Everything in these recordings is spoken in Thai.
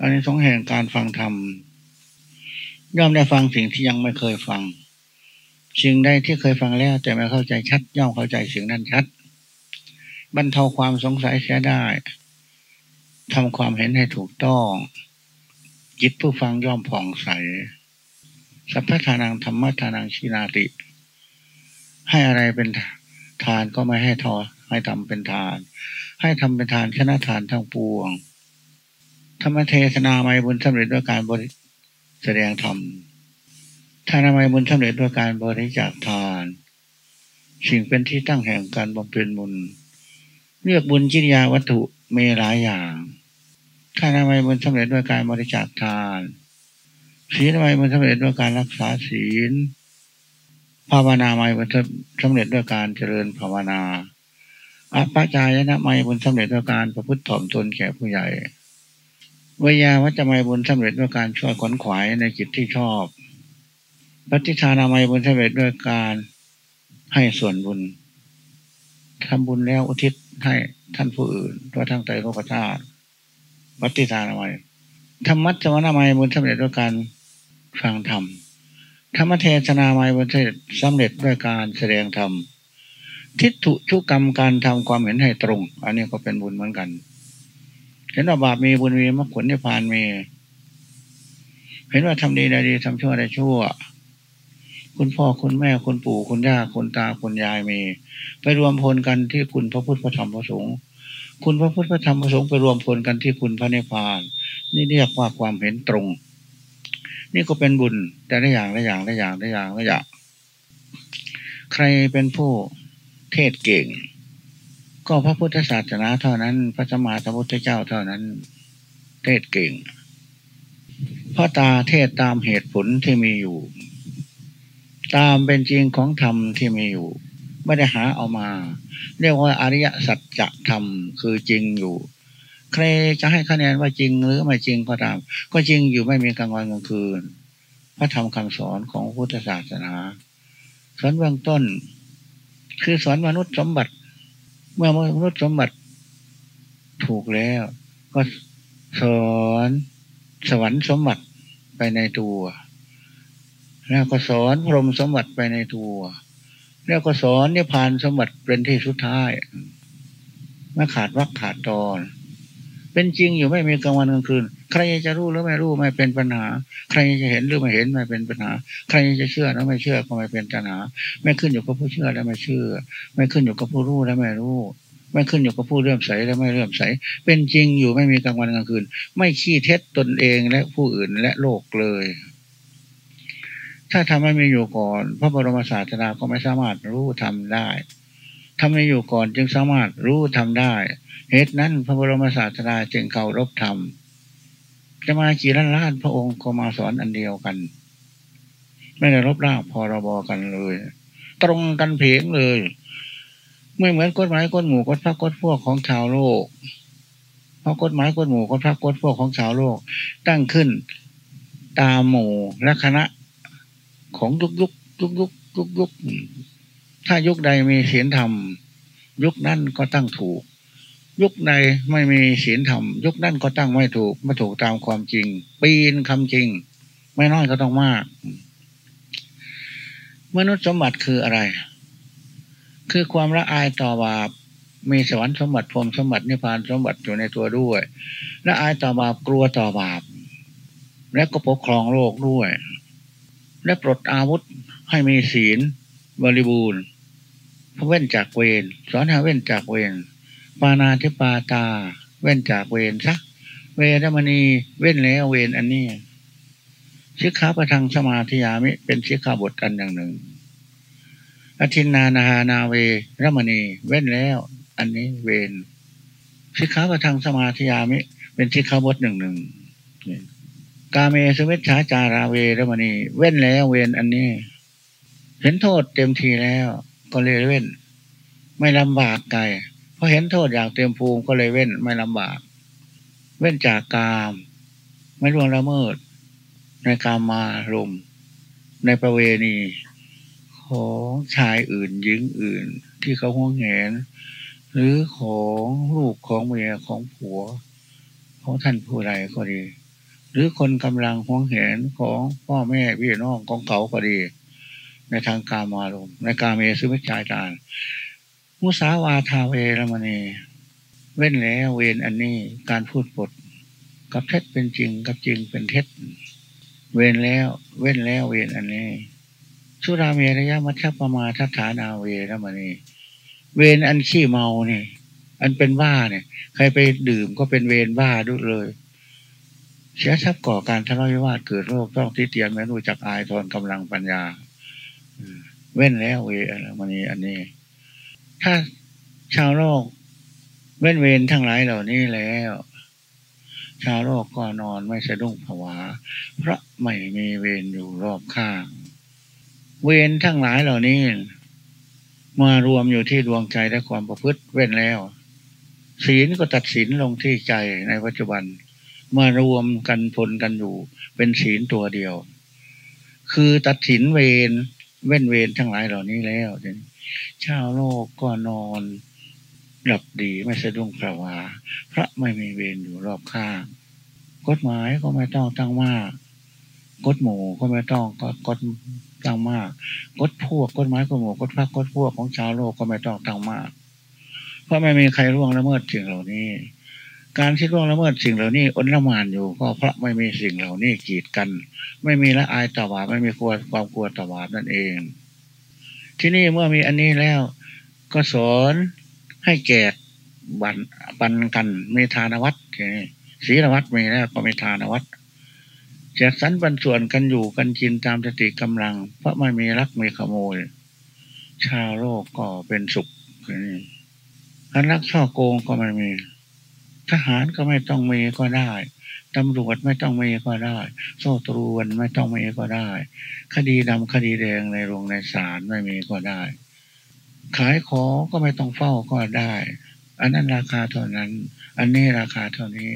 อันนี้สงแห่งการฟังธรรมย่อมได้ฟังสิ่งที่ยังไม่เคยฟัง สิ่งใดที่เคยฟังแล้ว แต่ไม่เข้าใจชัด ย่อมเข้าใจสิ่งนั้นชัด บรรเทาความสงสัยเสียได้ทำความเห็นให้ถูกต้องจิตผู้ฟังย่อมผ่องใส สัพพทานังธรรมทานังชินาติ ให้อะไรเป็นทานก็ไม่ให้ทอให้ทำเป็นทาน ให้ทำเป็นทานชนะทานทั้งปวง ธรรมเทศนาไม่บุญสำเร็จด้วยการบริแสดงธรรมทานาไม่บุญสำเร็จด้วยการบริจาคทาน สิ่งเป็นที่ตั้งแห่งการบำเพ็ญบุญ เลือกบุญจิตยาวัตถุมีหลายอย่างทานาไม่บุญสำเร็จด้วยการบริจาคทานศีลไม่บุญสำเร็จด้วยการรักษาศีลภาวนาไม่บุญสำเร็จด้วยการเจริญภาวนาอัปจายนะไม่บุญสำเร็จด้วยการประพฤติถ่อมตนแก่ผู้ใหญ่ วิยาวัจไม่บุญสำเร็จด้วยการช่วยขนขวายในจิตที่ชอบปฏิทานาไม่บุญสำเร็จด้วยการให้ส่วนบุญทำบุญแล้วอุทิศให้ท่านผู้อื่นตัวทั้งใจโลกธาตุปฏิทานาไม่ธรรมัจวนาไม่บุญสำเร็จด้วยการฟังธรรมธรรมเทศนาไม่บุญสำเร็จด้วยการแสดงธรรมทิฏฐุชุกรรมการทำความเห็นให้ตรง อันนี้ก็เป็นบุญเหมือนกัน เห็นว่าบาปมีบุญมีมรรคผลนิพพานมี เห็นว่าทำดีได้ดีทำชั่วได้ชั่ว คุณพ่อคุณแม่คุณปู่คุณย่าคุณตาคุณยายมี ไปรวมพลกันที่คุณพระพุทธพระธรรมพระสงฆ์คุณพระพุทธพระธรรมพระสงฆ์ไปรวมพลกันที่คุณพระนิพพาน นี่เรียกว่าความเห็นตรง นี่ก็เป็นบุญแต่ละอย่างละอย่างละอย่างละอย่างละอย่างใครเป็นผู้เทศเก่ง ก็พระพุทธศาสนาเท่านั้น พระสมมาสัมพุทธเจ้าเท่านั้น เทศเก่งเพราะตาเทศตามเหตุผลที่มีอยู่ ตามเป็นจริงของธรรมที่มีอยู่ ไม่ได้หาเอามา เรียกว่าอริยสัจธรรมคือจริงอยู่ ใครจะให้คะแนนว่าจริงหรือไม่จริงก็ตาม ก็จริงอยู่ไม่มีกลางวันกลางคืน พระธรรมคำสอนของพุทธศาสนาสอนเบื้องต้น คือสอนมนุษย์สมบัติ เมื่อมนุษย์สมบัติถูกแล้ว ก็สอนสวรรค์สมบัติไปในตัว แล้วก็สอนพรหมสมบัติไปในตัว แล้วก็สอนนิพพานสมบัติเป็นที่สุดท้ายไม่ขาดวักขาดตอน เป็นจริงอยู่ไม่มีกลางวันกลางคืน ใครจะรู้หรือไม่รู้ไม่เป็นปัญหา ใครจะเห็นหรือไม่เห็นไม่เป็นปัญหา ใครจะเชื่อหรือไม่เชื่อก็ไม่เป็นปัญหา ไม่ขึ้นอยู่กับผู้เชื่อและไม่เชื่อ ไม่ขึ้นอยู่กับผู้รู้และไม่รู้ ไม่ขึ้นอยู่กับผู้เลื่อมใสและไม่เลื่อมใส เป็นจริงอยู่ไม่มีกลางวันกลางคืน ไม่ขี้เท็จตนเองและผู้อื่นและโลกเลย ถ้าทำไม่มีอยู่ก่อน พระบรมศาสดาก็ไม่สามารถรู้ทำได้ทำไม่อยู่ก่อนจึงสามารถรู้ทำได้ เหตุนั้นพระบรมศาสดาจึงเคารพธรรม จะมากี่ล้านล้านพระองค์ก็มาสอนอันเดียวกัน ไม่ได้รบร่างพรบกันเลย ตรงกันเพียงเลย ไม่เหมือนกฎหมายกฎหมู่กฎพระกฎพวกของชาวโลกเพราะกฎหมายกฎหมู่กฎพระกฎพวกของชาวโลก ตั้งขึ้นตามหมู่และคณะของยุกยุกยุกยุกยุกยุกถ้ายุคใดมีศีลธรรม ยุคนั้นก็ตั้งถูก ยุคใดไม่มีศีลธรรม ยุคนั้นก็ตั้งไม่ถูกไม่ถูกตามความจริง ปีนคำจริง ไม่น้อยก็ต้องมาก มนุษย์สมบัติคืออะไร คือความละอายต่อบาปมีสวรรค์สมบัติพรมสมบัตินิพพานสมบัติอยู่ในตัวด้วยละอายต่อบาปกลัวต่อบาป และก็ปกครองโลกด้วย และปลดอาวุธให้มีศีลบริบูรณ์เว้นจากเวรสอนให้เว้นจากเวร ปานาธิปาตา เว้นจากเวรซะเวรมณีเว้นแล้วเวรอันนี้ชิกขาประทังสมาธิยามิ เป็นชิกขาบทอันอย่างหนึ่งอธินานาหานาเวรมณี เว้นแล้ว อันนี้เวรชิกขาประทังสมาธิยามิ เป็นชิกขาบทหนึ่งหนึ่งกาเมสมิชฌาจาราเวรมณี เว้นแล้วเวรอันนี้ เห็นโทษเต็มทีแล้ว ก็เลยเว้น ไม่ลำบากไกล เพราะเห็นโทษอย่างเต็มภูมิก็เลยเว้นไม่ลำบาก เว้นจากกาม ไม่ล่วงละเมิด ในกามมาลมในประเวณี ของชายอื่นหญิงอื่น ที่เขาห่วงแหน หรือของลูกของเมียของผัว ของท่านผู้ใดก็ดี หรือคนกำลังหวงเห็นของพ่อแม่พี่น้องของเขาก็ดี ในทางการมารมในการเมสุวิจายการ มุสาวาทาเวรมณี เว้นแล้วเวนอันนี้การพูดปด กับเท็จเป็นจริงกับจริงเป็นเท็จ เว้นแล้วเว้นแล้วเวนอันนี้สุราเมรยะมัชฌปมาทัฐานาเวรมณี เวนอันขี้เมาเนี่ยอันเป็นบ้าเนี่ย ใครไปดื่มก็เป็นเวรบ้าด้วยเลยเสียทรัพย์ก่อการทะเลาะวิวาทเกิดโรคต้องที่เตียนไม่รู้จักอายทนกำลังปัญญาเว้นแล้วเวรมณีอันนี้ ถ้าชาวโลกเว้นเวรทั้งหลายเหล่านี้แล้ว ชาวโลกก็นอนไม่สะดุ้งผวา เพราะไม่มีเวรอยู่รอบข้าง เวรทั้งหลายเหล่านี้ มารวมอยู่ที่ดวงใจและความประพฤติเว้นแล้วศีลก็ตัดสินลงที่ใจในปัจจุบัน มารวมกันพลกันอยู่ เป็นศีลตัวเดียว คือตัดสินเวรเว้นเวรทั้งหลายเหล่านี้แล้ว ชาวโลกก็นอนหลับดีไม่สะดุ้งพระวา พระไม่มีเวรอยู่รอบข้าง กฎหมายก็ไม่ต้องตั้งมาก กฎหมู่ก็ไม่ต้องก็กฎตั้งมาก กฎพวกกฎหมายกฎหมู่กฎพรรคกฎพวกของชาวโลกก็ไม่ต้องตั้งมาก เพราะไม่มีใครร่วงละเมิดสิ่งเหล่านี้ การที่ร่วงละเมิดสิ่งเหล่านี้อนละมานอยู่ ก็เพราะไม่มีสิ่งเหล่านี้กีดกัน ไม่มีละอายต่อบาปไม่มีกลัวความกลัวต่อบาปนั่นเอง ที่นี่เมื่อมีอันนี้แล้ว ก็สอนให้แก่บันปันกันมีทานวัตรศีลวัตรมีแล้วก็มีทานวัตรแจกสรรปันส่วนกันอยู่กันกินตามสติกำลัง เพราะไม่มีรักมีขโมย ชาวโลกก็เป็นสุขนี่การรักช่อโกงก็ไม่มี ทหารก็ไม่ต้องมีก็ได้ตำรวจไม่ต้องมีก็ได้ โซ่ตรวนไม่ต้องมีก็ได้ คดีดำคดีแดงในโรงในศาลไม่มีก็ได้ ขายของก็ไม่ต้องเฝ้าก็ได้ อันนั้นราคาเท่านั้น อันนี้ราคาเท่านี้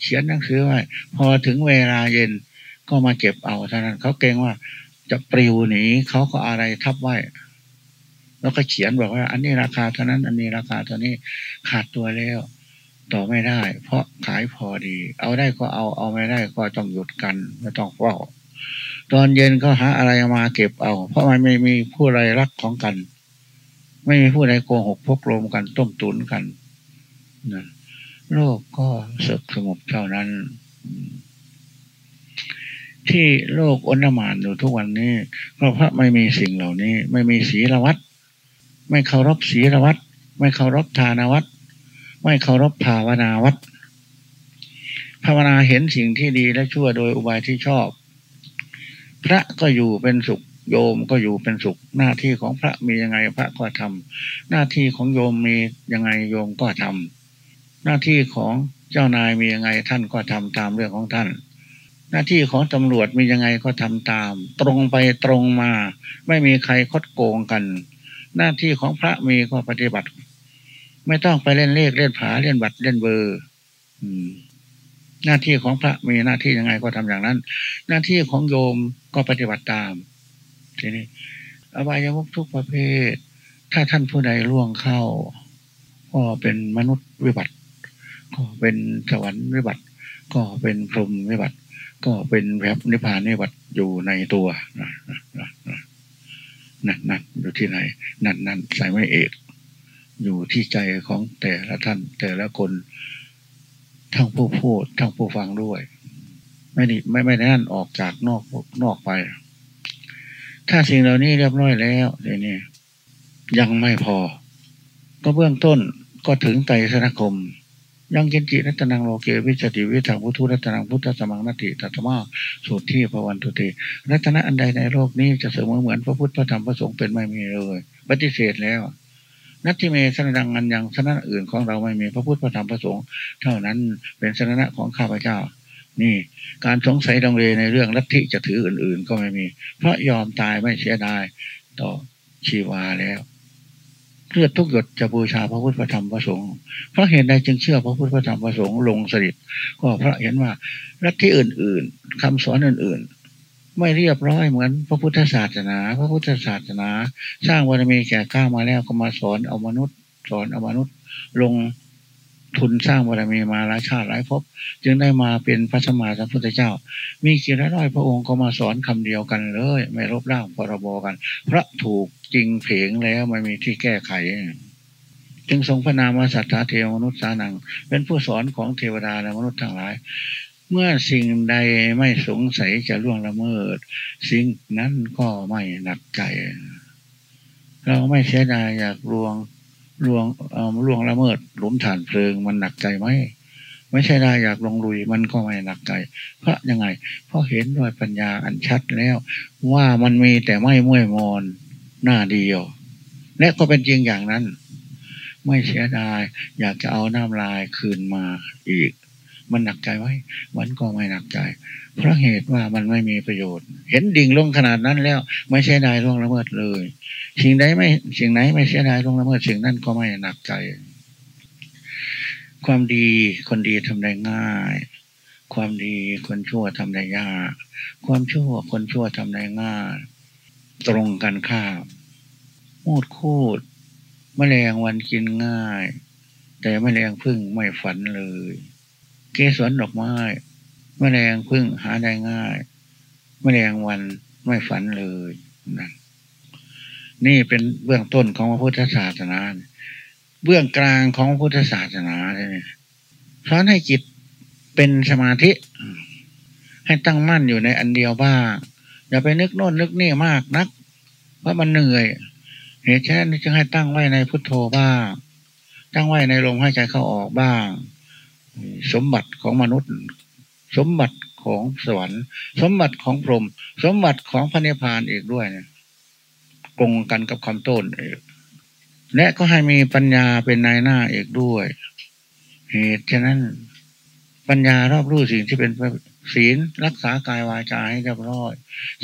เขียนหนังสือไว้พอถึงเวลาเย็นก็มาเก็บเอาเท่านั้น เขาเกรงว่าจะปลิวหนีเขาก็อะไรทับไว้แล้วก็เขียนบอกว่า อันนี้ราคาเท่านั้น อันนี้ราคาเท่านี้ขาดตัวแล้ว ต่อไม่ได้ เพราะขายพอดี เอาได้ก็เอาเอาไม่ได้ก็ต้องหยุดกันไม่ต้องเฝ้าตอนเย็นก็หาอะไรมาเก็บเอา เพราะมันไม่มีผู้ใดรักของกัน ไม่มีผู้ใดโกหกพกลมกันต้มตุนกันนะโลกก็สกสงบเท่านั้น ที่โลกอนมานอยู่ทุกวันนี้ก็เพราะไม่มีสิ่งเหล่านี้ ไม่มีศีลวัตไม่เคารพศีลวัตไม่เคารพทานวัต ไม่เคารพภาวนาวัตภาวนาเห็นสิ่งที่ดีและชั่วโดยอุบายที่ชอบ พระก็อยู่เป็นสุข โยมก็อยู่เป็นสุข หน้าที่ของพระมียังไงพระก็ทำหน้าที่ของโยมมียังไงโยมก็ทำหน้าที่ของเจ้านายมียังไงท่านก็ทำตามเรื่องของท่าน หน้าที่ของตำรวจมียังไงก็ทำตาม ตรงไปตรงมา ไม่มีใครคดโกงกัน หน้าที่ของพระมีก็ปฏิบัติ ไม่ต้องไปเล่นเลขเล่นผาเล่นบัตรเล่นเบอร์หน้าที่ของพระมีหน้าที่ยังไงก็ทำอย่างนั้น หน้าที่ของโยมก็ปฏิบัติตาม ทีนี้อบายมุกทุกประเภท ถ้าท่านผู้ใดล่วงเข้า ก็เป็นมนุษย์วิบัติ ก็เป็นสวรรค์วิบัติ ก็เป็นพรหมวิบัติ ก็เป็นแบบนิพพานวิบัติอยู่ในตัวนั่นนั่นอยู่ที่ไหน นั่นนั่นใส่ไม่เอก อยู่ที่ใจของแต่ละท่านแต่ละคนทั้งผู้พูดทั้งผู้ฟังด้วย ไม่นี่ไม่ไม่นั่นออกจากนอกนอกไป ถ้าสิ่งเหล่านี้เรียบร้อยแล้วเดี๋ยวนี้ยังไม่พอ ก็เบื้องต้นก็ถึงไตรสนคมยังกินจิรัตนังโลเกวิจติวิถังพุทธุรัตนังพุทธสมังนติตัตมาสุทธิพวันตุติรัตนะอันใดในโลกนี้จะเสมอเหมือนพระพุทธพระธรรมพระสงฆ์เป็นไม่มีเลย ปฏิเสธแล้ว นัตทิเมสนดังอันยังสนะอื่นของเราไม่มีพระพุทธพระธรรมพระสงฆ์เท่านั้นเป็นสนะของข้าพเจ้า นี่ การสงสัยดังเลในเรื่องลัทธิจะถืออื่น ๆ ก็ไม่มี เพราะยอมตายไม่เสียดายต่อชีวาแล้วเลือดทุกหยดจะบูชาพระพุทธพระธรรมพระสงฆ์เพราะเห็นใดจึงเชื่อพระพุทธพระธรรมพระสงฆ์ลงสริตก็เพราะเห็นว่าลัทธิอื่น ๆคำสอนอื่น ๆ ไม่เรียบร้อยเหมือนพระพุทธศาสนา พระพุทธศาสนา สร้างบารมีแก่ข้ามาแล้วก็มาสอนเอามนุษย์ สอนเอามนุษย์ ลงทุนสร้างบารมีมาหลายชาติหลายภพจึงได้มาเป็นพระสมมาสัมพุทธเจ้า มีกี่ร้อยพระองค์ก็มาสอนคำเดียวกันเลย ไม่รบร่างพรบกัน พระถูกจริงเพงแล้วไม่มีที่แก้ไข จึงทรงพระนามว่าสัทธาเทวมนุษย์สานัง เป็นผู้สอนของเทวดาและมนุษย์ทั้งหลาย เมื่อสิ่งใดไม่สงสัยจะล่วงละเมิด สิ่งนั้นก็ไม่หนักใจ เราไม่เสียดายอยากลวงลวงลวงละเมิดหลุมฐานเพลิงมันหนักใจไหมไม่ใช่ได้อยากลงลุยมันก็ไม่หนักใจ เพราะยังไง เพราะเห็นด้วยปัญญาอันชัดแล้ว ว่ามันมีแต่ไม่มุ่ยมอนหน้าเดียว และก็เป็นจริงอย่างนั้น ไม่เสียดายอยากจะเอาน้ำลายคืนมาอีก มันหนักใจไหมมันก็ไม่หนักใจ เพราะเหตุว่ามันไม่มีประโยชน์ เห็นดิ่งลงขนาดนั้นแล้ว ไม่ใช่ได้ล่วงละเมิดเลย สิ่งใดไม่สิ่งไหนไม่เสียดายลงละเมิดสิ่งนั้นก็ไม่หนักใจ ความดีคนดีทำได้ง่าย ความดีคนชั่วทำได้ยาก ความชั่วคนชั่วทำได้ง่าย ตรงกันข้ามมูดคูดแมลงวันกินง่าย แต่แมลงพึ่งไม่ฝันเลย เกสรดอกไม้แมลงพึ่งหาได้ง่ายแมลงวันไม่ฝันเลยนั่นนี่เป็นเบื้องต้นของพระพุทธศาสนา เบื้องกลางของพระพุทธศาสนาเลยสอนให้จิตเป็นสมาธิ ให้ตั้งมั่นอยู่ในอันเดียวบ้าง อย่าไปนึกโน่นนึกนี่มากนัก เพราะมันเหนื่อย เหตุฉะนั้นจึงให้ตั้งไว้ในพุทโธบ้าง ตั้งไว้ในลมหายใจเข้าออกบ้าง สมบัติของมนุษย์ สมบัติของสวรรค์ สมบัติของพรหมสมบัติของพระนิพพานอีกด้วยเนี่ยตรงกันกับคำต้นเอและก็ให้มีปัญญาเป็นนายหน้าเอกด้วย เหตุฉะนั้น ปัญญารอบรู้สิ่งที่เป็นศีลรักษากายวาจาให้เรียบร้อย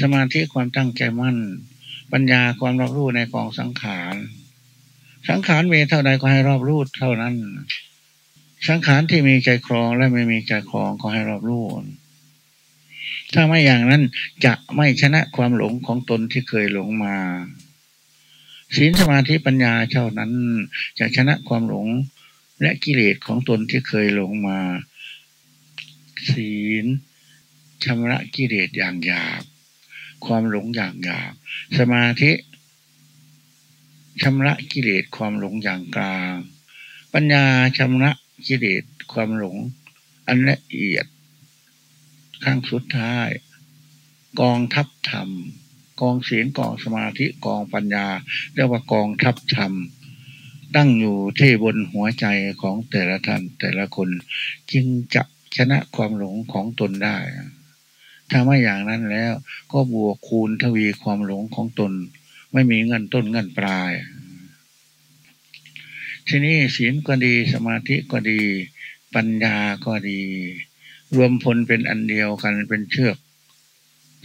สมาธิความตั้งใจมั่น ปัญญาความรอบรู้ในกองสังขาร สังขารมีเท่าใดก็ให้รอบรู้เท่านั้น สังขารที่มีใจครองและไม่มีใจครองก็ให้รอบรู้ถ้าไม่อย่างนั้นจะไม่ชนะความหลงของตนที่เคยหลงมาศีลสมาธิปัญญาเท่านั้น จะชนะความหลงและกิเลสของตนที่เคยหลงมา ศีลชำระกิเลสอย่างหยาบความหลงอย่างหยาบสมาธิชำระกิเลสความหลงอย่างกลาง ปัญญาชำระ กิเลสความหลง อันละเอียดขั้งสุดท้าย กองทัพธรรม กองศีลกองสมาธิกองปัญญา เรียกว่ากองทัพธรรม ตั้งอยู่ที่บนหัวใจของแต่ละท่านแต่ละคน จึงจะชนะความหลงของตนได้ถ้าไม่อย่างนั้นแล้ว ก็บวกคูณทวีความหลงของตน ไม่มีเงินต้นเงินปลาย ทีนี้ศีลก็ดีสมาธิก็ดี ปัญญาก็ดี รวมพลเป็นอันเดียวกันเป็นเชือก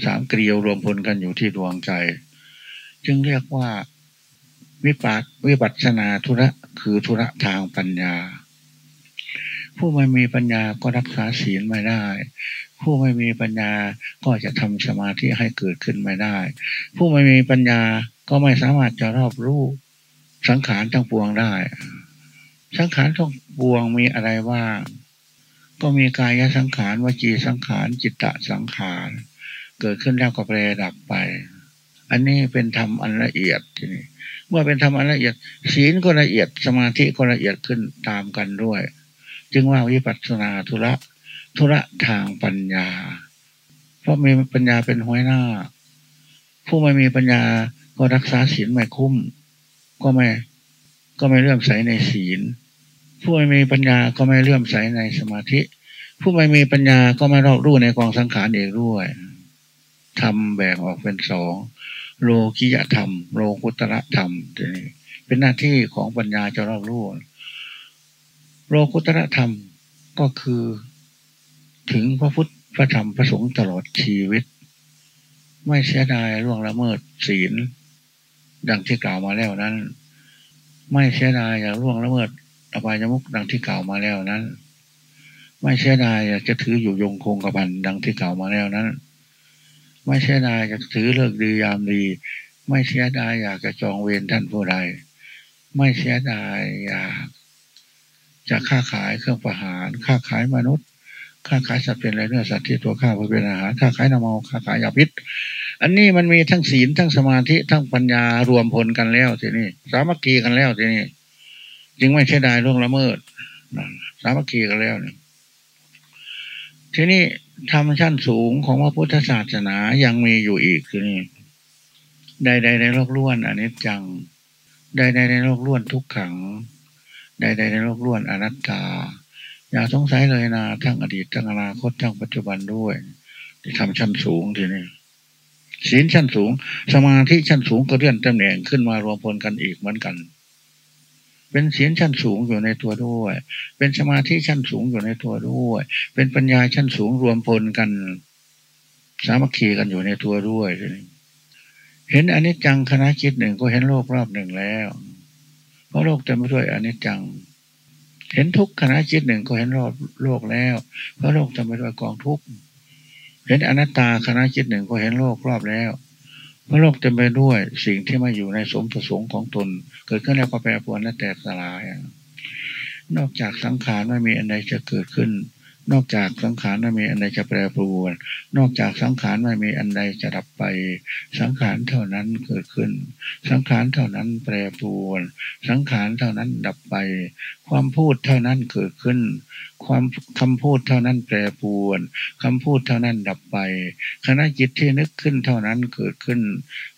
สามเกลียวรวมพลกันอยู่ที่ดวงใจ จึงเรียกว่าวิปัสวิปัสนาธุระคือธุระทางปัญญา ผู้ไม่มีปัญญาก็รักษาศีลไม่ได้ ผู้ไม่มีปัญญาก็จะทำสมาธิให้เกิดขึ้นไม่ได้ ผู้ไม่มีปัญญาก็ไม่สามารถจะรอบรู้สังขารทั้งปวงได้ สังขารทั้งปวงมีอะไรบ้างก็มีกายสังขารวจีสังขารจิตตสังขาร เกิดขึ้นแล้วก็แปรดับไป อันนี้เป็นธรรมอันละเอียดทีนี้เมื่อเป็นธรรมอันละเอียด ศีลก็ละเอียดสมาธิก็ละเอียดขึ้นตามกันด้วย จึงว่าวิปัสสนาธุระธุระทางปัญญา เพราะมีปัญญาเป็นหัวหน้า ผู้ไม่มีปัญญาก็รักษาศีลไม่คุ้ม ก็ไม่ ก็ไม่เลื่อมใสในศีล ผู้ไม่มีปัญญาก็ไม่เลื่อมใสในสมาธิ ผู้ไม่มีปัญญาก็ไม่รอบรู้ในกองสังขารเองด้วยธรรมแบ่งออกเป็นสองโลกิยธรรม โลกุตระธรรมเป็นหน้าที่ของปัญญาจะรอบรู้โลกุตระธรรมก็คือ ถึงพระพุทธพระธรรมพระสงฆ์ตลอดชีวิต ไม่เสียดายล่วงละเมิดศีล ดังที่กล่าวมาแล้วนั้น ไม่เสียดายอยากล่วงละเมิดอบายมุกดังที่กล่าวมาแล้วนั้น ไม่เสียดายอยากจะถืออยู่ยงคงกระพันดังที่กล่าวมาแล้วนั้น ไม่เสียดายอยากถือเลิกดียามดี ไม่เสียดายอยากจะจองเวรท่านผู้ใด ไม่เสียดายอยากจะค้าขายเครื่องประหารค้าขายมนุษย์ ค้าขายสัตว์เป็นอะไรเนื้อสัตว์ที่ตัวข้าเพื่อเป็นอาหารค้าขายน้ำเมาค้าขายยาพิษ อันนี้มันมีทั้งศีลทั้งสมาธิทั้งปัญญารวมพลกันแล้วทีนี้สามัคคีกันแล้วทีนี้จึงไม่ใช่ได้ล่วงละเมิดสามัคคีกันแล้วเนี่ยทีนี้ธรรมชั้นสูงของพระพุทธศาสนายังมีอยู่อีกคือนี่ใดๆในโลกล้วนอนนี้จังใดๆในโลกล้วนทุกขังใดๆในโลกล้วนอนัตตา อย่าสงสัยเลยนะทั้งอดีตทั้งอนาคตทั้งปัจจุบันด้วยที่ทำชั้นสูงทีนี้ศีลชั้นสูง สมาธิชั้นสูงก็เลื่อนตำแหน่งขึ้นมารวมพลกันอีกเหมือนกัน เป็นศีลชั้นสูงอยู่ในตัวด้วย เป็นสมาธิชั้นสูงอยู่ในตัวด้วย เป็นปัญญาชั้นสูงรวมพลกัน สามัคคีกันอยู่ในตัวด้วยเห็นอนิจจังคณะคิดหนึ่งก็เห็นโลกรอบหนึ่งแล้ว เพราะโลกเต็มไปด้วยอนิจจัง เห็นทุกขณะจิตหนึ่งก็เห็นรอบโลกแล้ว เพราะโลกเต็มไปด้วยกองทุกข์เห็นอนัตตาคณะจิตหนึ่งก็เห็นโลกรอบแล้วเพราะโลกเต็มไปด้วยสิ่งที่มาอยู่ในสมประสงค์ของตน เกิดขึ้นแล้วก็แปรปรวนและแตกสลาย นอกจากสังขารไม่มีอันใดจะเกิดขึ้น นอกจากสังขารไม่มีอันใดจะแปรปรวน นอกจากสังขารไม่มีอันใดจะดับไป สังขารเท่านั้นเกิดขึ้น สังขารเท่านั้นแปรปรวน สังขารเท่านั้นดับไป ความพูดเท่านั้นเกิดขึ้น ความคำพูดเท่านั้นแปรปรวนคำพูดเท่านั้นดับไปคณะจิตที่นึกขึ้นเท่านั้นเกิดขึ้น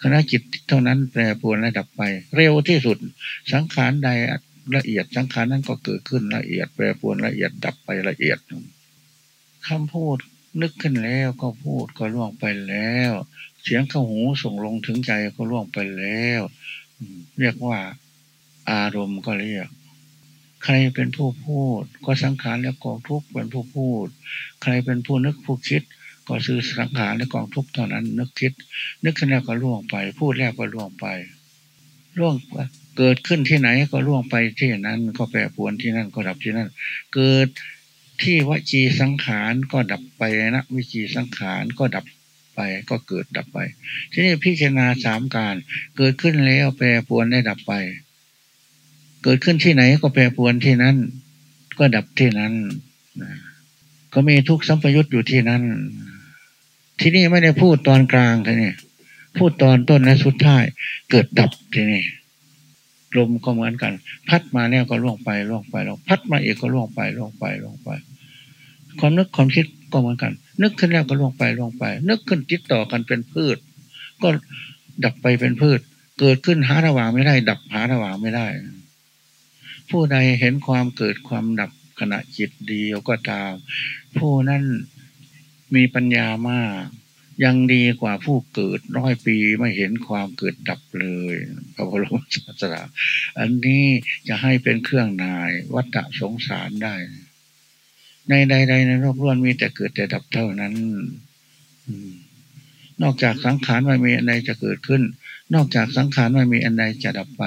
คณะจิตเท่านั้นแปรปรวนและดับไป เร็วที่สุด สังขารใด ละเอียดสังขารนั้นก็เกิดขึ้นละเอียดแปรปวนละเอียดดับไปละเอียดคำพูดนึกขึ้นแล้วก็พูดก็ล่วงไปแล้ว เสียงเข้าหูส่งลงถึงใจก็ล่วงไปแล้วเรียกว่า อารมณ์ก็เรียก ใครเป็นผู้พูด ก็สังขารและกองทุกเป็นผู้พูด ใครเป็นผู้นึกผู้คิด ก็ซื้อสังขารและกองทุกเท่านั้น นึกคิด นึกขึ้นแล้วก็ล่วงไป พูดแล้วก็ล่วงไปล่วง เกิดขึ้นที่ไหนก็ล่วงไปที่นั้นก็แปรปวนที่นั่นก็ดับที่นั่น เกิดที่วจีสังขารก็ดับไปนะวิจีสังขารก็ดับไปก็เกิดดับไป ที่นี่พิจารณาสามการเกิดขึ้นแล้วแปรปวนได้ดับไป เกิดขึ้นที่ไหนก็แปรปวนที่นั้น ก็ดับที่นั้นก็มีทุกสัมปยุตอยู่ที่นั้น ที่นี่ไม่ได้พูดตอนกลางทีนี่พูดตอนต้นและสุดท้าย เกิดดับทีนี่ ลมก็เหมือนกัน พัดมาแล้วก็ล่วงไปล่วงไปล่วงพัดมาอีกก็ล่วงไปล่วงไปล่วงไป ความนึกความคิดก็เหมือนกัน นึกขึ้นแล้วก็ล่วงไปล่วงไป นึกขึ้นติดต่อกันเป็นพืช ก็ดับไปเป็นพืช เกิดขึ้นหาระหว่างไม่ได้ ดับหาระหว่างไม่ได้ ผู้ใดเห็นความเกิดความดับขณะจิตเดียวก็ตาม ผู้นั้นมีปัญญามาก ยังดีกว่าผู้เกิดร้อยปีไม่เห็นความเกิดดับเลยพระบรมศาสดาอันนี้จะให้เป็นเครื่องนายวัฏสงสารได้ ในใดๆในโลกล้วนมีแต่เกิดแต่ดับเท่านั้นนอกจากสังขารไม่มีอันใดจะเกิดขึ้น นอกจากสังขารไม่มีอันใดจะดับไป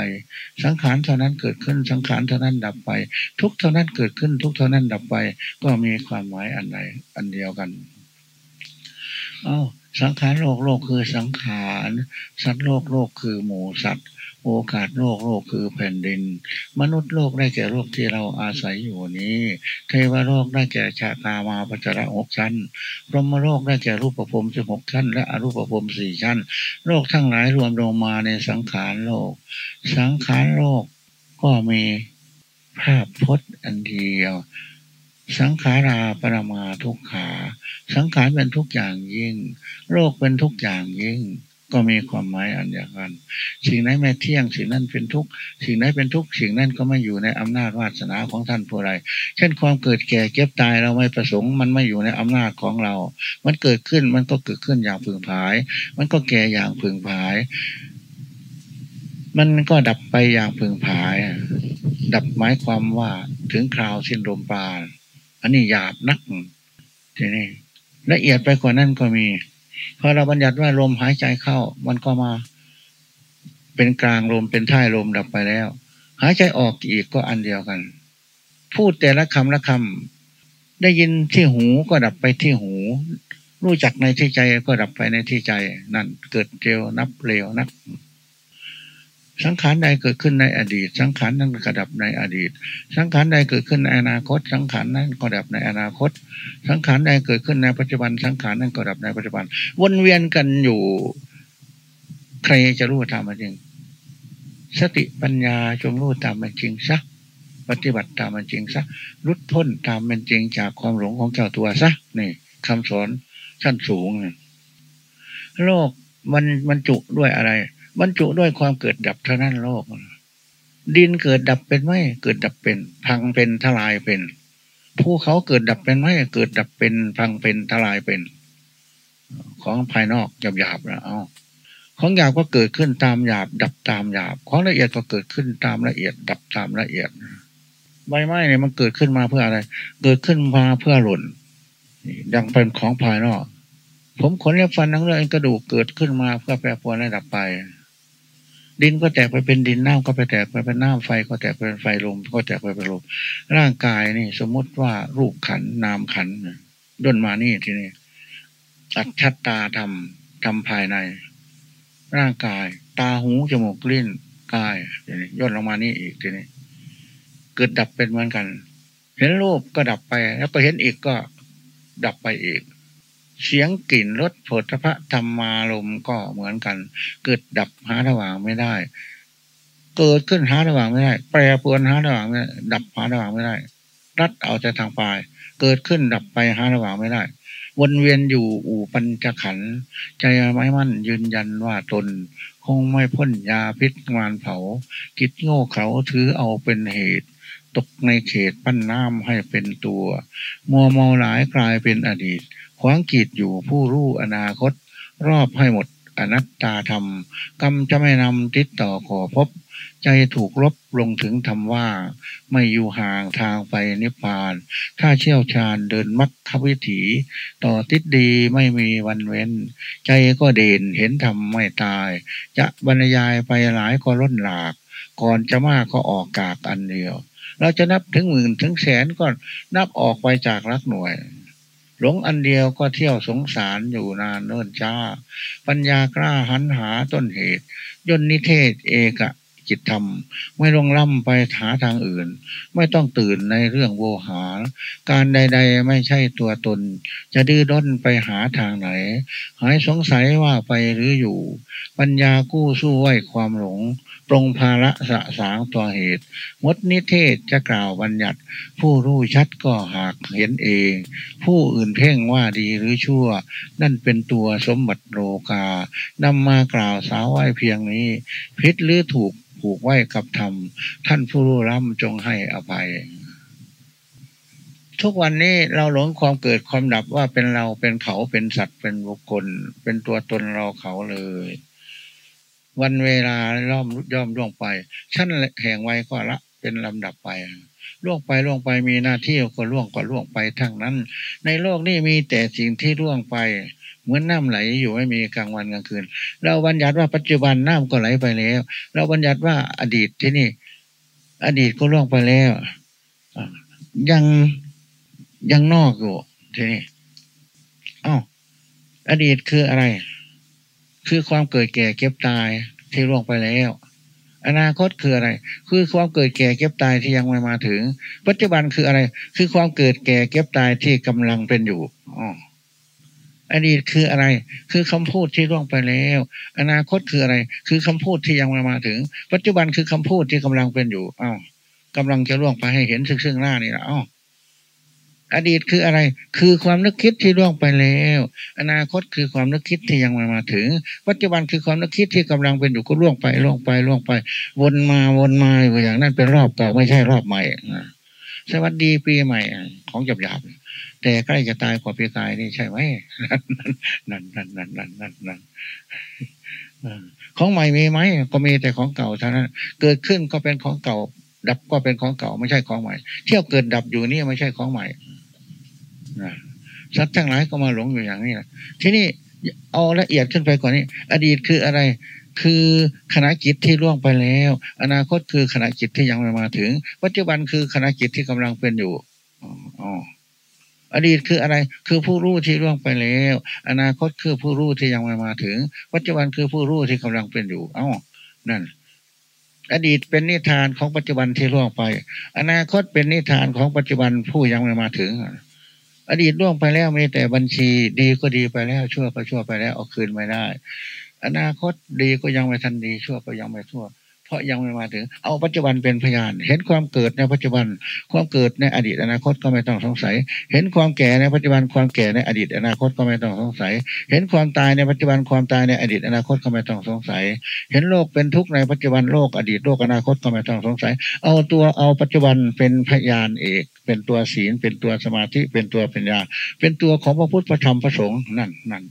สังขารเท่านั้นเกิดขึ้น สังขารเท่านั้นดับไป ทุกเท่านั้นเกิดขึ้น ทุกเท่านั้นดับไป ก็มีความหมายอันใดอันเดียวกัน อ้า สังขารโลกโลกคือสังขารสัตว์โลกโลกคือหมูสัตว์ โอกาสโลกโลกคือแผ่นดิน มนุษย์โลกได้แก่โลกที่เราอาศัยอยู่นี้ เทวโลกได้แก่ชาตามาปัจจระหกชั้นพรหมโลกได้แก่รูปประพรมสิบหกชั้น และอรูปประพรมสี่ชั้น โลกทั้งหลายรวมลงมาในสังขารโลก สังขารโลกก็มีภาพพจน์อันเดียว สังขาราปรมาทุกขา สังขารเป็นทุกอย่างยิ่งโรคเป็นทุกอย่างยิ่ง ก็มีความหมายอันเดียวกัน สิ่งไหนไม่เที่ยง สิ่งนั้นเป็นทุกสิ่งไหนเป็นทุกสิ่งนั้นก็ไม่อยู่ในอำนาจวาสนาของท่านผู้ใดเช่นความเกิดแก่เก็บตายเราไม่ประสงค์มันไม่อยู่ในอำนาจของเรา มันเกิดขึ้นมันก็เกิดขึ้นอย่างพึงผาย มันก็แก่อย่างพึงผาย มันก็ดับไปอย่างพึงผาย ดับหมายความว่าถึงคราวสิ้นลมปราณ อันนี้หยาบนักทีนี้ละเอียดไปกว่านั้นก็มีพอเราบัญญัติว่าลมหายใจเข้า มันก็มา เป็นกลางลมเป็นท้ายลมดับไปแล้ว หายใจออกอีกก็อันเดียวกัน พูดแต่ละคำละคำได้ยินที่หูก็ดับไปที่หู รู้จักในที่ใจก็ดับไปในที่ใจ นั่นเกิดเร็วนับเร็วนับ สังขารใดเกิดขึ้นในอดีต สังขารนั้นก็ดับในอดีต สังขารใดเกิดขึ้นในอนาคต สังขารนั้นก็ดับในอนาคต สังขารใดเกิดขึ้นในปัจจุบัน สังขารนั้นก็ดับในปัจจุบัน วนเวียนกันอยู่ ใครจะรู้ตามมันจริง สติปัญญาจงรู้ตามมันจริงซะปฏิบัติตามมันจริงซะรุดพ้นตามมันจริงจากความหลงของเจ้าตัวซะนี่คำสอนชั้นสูงโลกมันมันจุด้วยอะไร บรรจุด้วยความเกิดดับเท่านั้นโลก ดินเกิดดับเป็นไหมเกิดดับเป็น พังเป็นทลายเป็นภูเขาเกิดดับเป็นไหมเกิดดับเป็น พังเป็นทลายเป็น ของภายนอกหยาบหยาบนะเอาของหยาบก็เกิดขึ้นตามหยาบ ดับตามหยาบ ของละเอียดก็เกิดขึ้นตามละเอียด ดับตามละเอียดใบไม้เนี่ยมันเกิดขึ้นมาเพื่ออะไร เกิดขึ้นมาเพื่อหล่นยังเป็นของภายนอก ผมขนเล็บฟันทั้งเรื่องกระดูกเกิดขึ้นมาเพื่อแปรปรวนและดับไป ดินก็แตกไปเป็นดินน้ำก็ไปแตกไปเป็นน้ำไฟก็แตกไปเป็นไฟลมก็แตกไปเป็นลมร่างกายนี่ สมมติว่ารูปขันนามขันด้นมานี่ทีนี้อัจฉตาทำทำภายใน ร่างกาย ตาหูจมูกลิ้นกายทีนี้ย่นลงมานี่อีกทีนี้เกิดดับเป็นเหมือนกัน เห็นรูปก็ดับไป แล้วไปเห็นอีกก็ดับไปอีก เสียงกลิ่นรสผลพระธรรมารมก็เหมือนกัน เกิดดับหาระหว่างไม่ได้ เกิดขึ้นหาระหว่างไม่ได้ แปรปรวนหาระหว่างไม่ได้ดับหาระหว่างไม่ได้ รัดเอาแต่ทางปลาย เกิดขึ้นดับไปหาระหว่างไม่ได้ วนเวียนอยู่อู่ปัญจขันใจไม้มั่นยืนยันว่าตน คงไม่พ้นยาพิษงานเผากิจโง่เขาถือเอาเป็นเหตุตกในเขตปั้นน้ำให้เป็นตัว มัวเมาหลายกลายเป็นอดีต ขวางกีดอยู่ผู้รู้อนาคต รอบให้หมดอนัตตาธรรมกรรมจะไม่นำติดต่อขอพบ ใจถูกลบลงถึงธรรมว่า ไม่อยู่ห่างทางไปนิพพาน ถ้าเชี่ยวชาญเดินมัคควิถี ต่อติดดีไม่มีวันเว้น ใจก็เด่นเห็นธรรมไม่ตาย จะบรรยายไปหลายก็ล้นหลาก ก่อนจะมากก็ออกกากอันเดียว เราจะนับถึงหมื่นถึงแสนก็นับออกไปจากรักหน่วย หลงอันเดียวก็เที่ยวสงสารอยู่นานเนิ่นช้า ปัญญากล้าหันหาต้นเหตุ ย่นนิเทศเอกะจิตธรรม ไม่ลงล่ำไปหาทางอื่น ไม่ต้องตื่นในเรื่องโวหารการใด ๆ ไม่ใช่ตัวตน จะดื้อด้นไปหาทางไหน หายสงสัยว่าไปหรืออยู่ ปัญญากู้สู้ไว้ความหลงปรงภาระสะสางตัวเหตุ มดนิเทศจะกล่าวบัญญัติ ผู้รู้ชัดก็หากเห็นเอง ผู้อื่นเพ่งว่าดีหรือชั่ว นั่นเป็นตัวสมบัติโลกานำมากล่าวสาวไว้เพียงนี้ พิษหรือถูกผูกไว้กับธรรม ท่านผู้รู้ร่ำจงให้อภัยทุกวันนี้เราหลงความเกิดความดับว่าเป็นเราเป็นเขาเป็นสัตว์เป็นบุคคล เป็นตัวตนเราเขาเลย วันเวลาย่อมย่อมล่วงไปชั้นแห่งไว้ก็ละเป็นลำดับไปล่วงไปล่วงไปมีหน้าที่ก็ล่วงก็ล่วงไปทั้งนั้น ในโลกนี้มีแต่สิ่งที่ล่วงไปเหมือนน้ำไหลอยู่ไม่มีกลางวันกลางคืน เราบัญญัติว่าปัจจุบันน้ำก็ไหลไปแล้ว เราบัญญัติว่าอดีตที่นี่ อดีตก็ล่วงไปแล้วยังยังนอกอยู่ทีนี้อ้าวอดีตคืออะไร คือความเกิดแก่เก็บตายที่ล่วงไปแล้ว อนาคตคืออะไร คือความเกิดแก่เก็บตายที่ยังไม่มาถึง ปัจจุบันคืออะไร คือความเกิดแก่เก็บตายที่กำลังเป็นอยู่อ๋ออดีตคืออะไร คือคำพูดที่ล่วงไปแล้ว อนาคตคืออะไร คือคำพูดที่ยังไม่มาถึง ปัจจุบันคือคำพูดที่กำลังเป็นอยู่อ้าวกำลังจะล่วงไปให้เห็นซึ่งซึ่งหน้านี่แหละอ้าว อดีตคืออะไร คือความนึกคิดที่ล่วงไปแล้ว อนาคตคือความนึกคิดที่ยังไม่มาถึง ปัจจุบันคือความนึกคิดที่กำลังเป็นอยู่ก็ล่วงไปล่วงไปล่วงไป วนมาวนมาอย่างนั้นเป็นรอบเก่าไม่ใช่รอบใหม่สวัสดีปีใหม่ของหยาบหยาบแต่ใกล้จะตายกว่าปีกายนี่ใช่ไหมนั่นนั่นนั่นนั่นนั่นนั่นของใหม่มีไหมก็มีแต่ของเก่าเท่านั้นเกิดขึ้นก็เป็นของเก่า ดับก็เป็นของเก่าไม่ใช่ของใหม่ เที่ยวเกิดดับอยู่นี่ไม่ใช่ของใหม่ สัตว์ทั้งหลายก็มาหลงอยู่อย่างนี้แหละทีนี้เอาละเอียดขึ้นไปกว่านี้ อดีตคืออะไร คือขณะจิตที่ล่วงไปแล้ว อนาคตคือขณะจิตที่ยังไม่มาถึง ปัจจุบันคือขณะจิตที่กำลังเป็นอยู่อ๋ออดีตคืออะไร คือผู้รู้ที่ล่วงไปแล้ว อนาคตคือผู้รู้ที่ยังไม่มาถึง ปัจจุบันคือผู้รู้ที่กำลังเป็นอยู่ เอ้า นั่น อดีตเป็นนิทานของปัจจุบันที่ล่วงไป อนาคตเป็นนิทานของปัจจุบันผู้ยังไม่มาถึง อดีตล่วงไปแล้วมีแต่บัญชีดีก็ดีไปแล้ว ชั่วก็ชั่วไปแล้วเอาคืนไม่ได้ อนาคตดีก็ยังไม่ทันดีชั่วก็ยังไม่ชั่ว เพราะยังไม่มาถึง เอาปัจจุบันเป็นพยาน เห็นความเกิดในปัจจุบัน ความเกิดในอดีตอนาคตก็ไม่ต้องสงสัย เห็นความแก่ในปัจจุบันความแก่ในอดีตอนาคตก็ไม่ต้องสงสัย เห็นความตายในปัจจุบันความตายในอดีตอนาคตก็ไม่ต้องสงสัย เห็นโลกเป็นทุกข์ในปัจจุบันโลกอดีตโลกอนาคตก็ไม่ต้องสงสัย เอาตัวเอาปัจจุบันเป็นพยานเอกเป็นตัวศีล เป็นตัวสมาธิ เป็นตัวปัญญา เป็นตัวของพระพุทธพระธรรมพระสงฆ์นั่นนั่น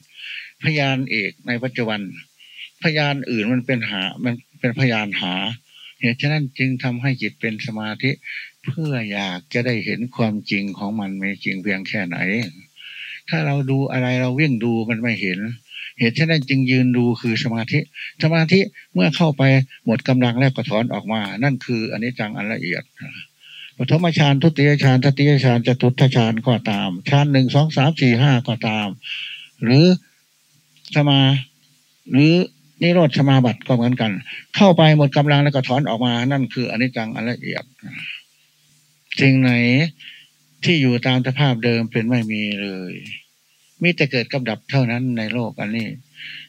พยานเอกในปัจจุบันพยานอื่นมันเป็นหา มันเป็นพยานหา เหตุฉะนั้นจึงทำให้จิตเป็นสมาธิเพื่ออยากจะได้เห็นความจริงของมันมีจริงเพียงแค่ไหน ถ้าเราดูอะไรเราวิ่งดูมันไม่เห็น เหตุฉะนั้นจึงยืนดูคือสมาธิ สมาธิเมื่อเข้าไปหมดกำลังแล้วก็ถอนออกมา นั่นคืออันนี้จังอันละเอียดปฐมฌานทุติยฌานตติยฌานจตุตฌานก็ตามฌานหนึ่งสองสามสี่ห้าก็ตาม หรือสมาหรือ นิโรธสมาบัติก็เหมือนกัน เข้าไปหมดกำลังแล้วก็ถอนออกมา นั่นคืออนิจจังอันละเอียดสิ่งไหนที่อยู่ตามสภาพเดิมเป็นไม่มีเลย มีแต่เกิดกับดับเท่านั้นในโลกอันนี้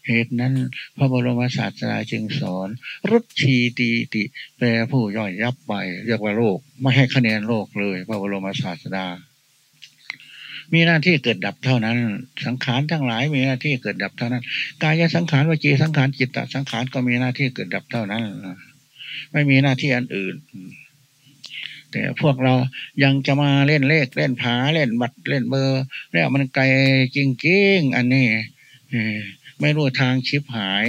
เหตุนั้นพระบรมศาสดาจึงสอนรุชีตีติ แปลผู้ย่อยยับไป เรียกว่าโลก ไม่ให้คะแนนโลกเลย พระบรมศาสดา มีหน้าที่เกิดดับเท่านั้น สังขารทั้งหลายมีหน้าที่เกิดดับเท่านั้น กายสังขารวจีสังขารจิตตสังขารก็มีหน้าที่เกิดดับเท่านั้น ไม่มีหน้าที่อันอื่น แต่พวกเรายังจะมาเล่นเลขเล่นผาเล่นบัตรเล่นเบอร์ แล้วมันไกลจริงๆอันนี้ไม่รู้ทางชิปหาย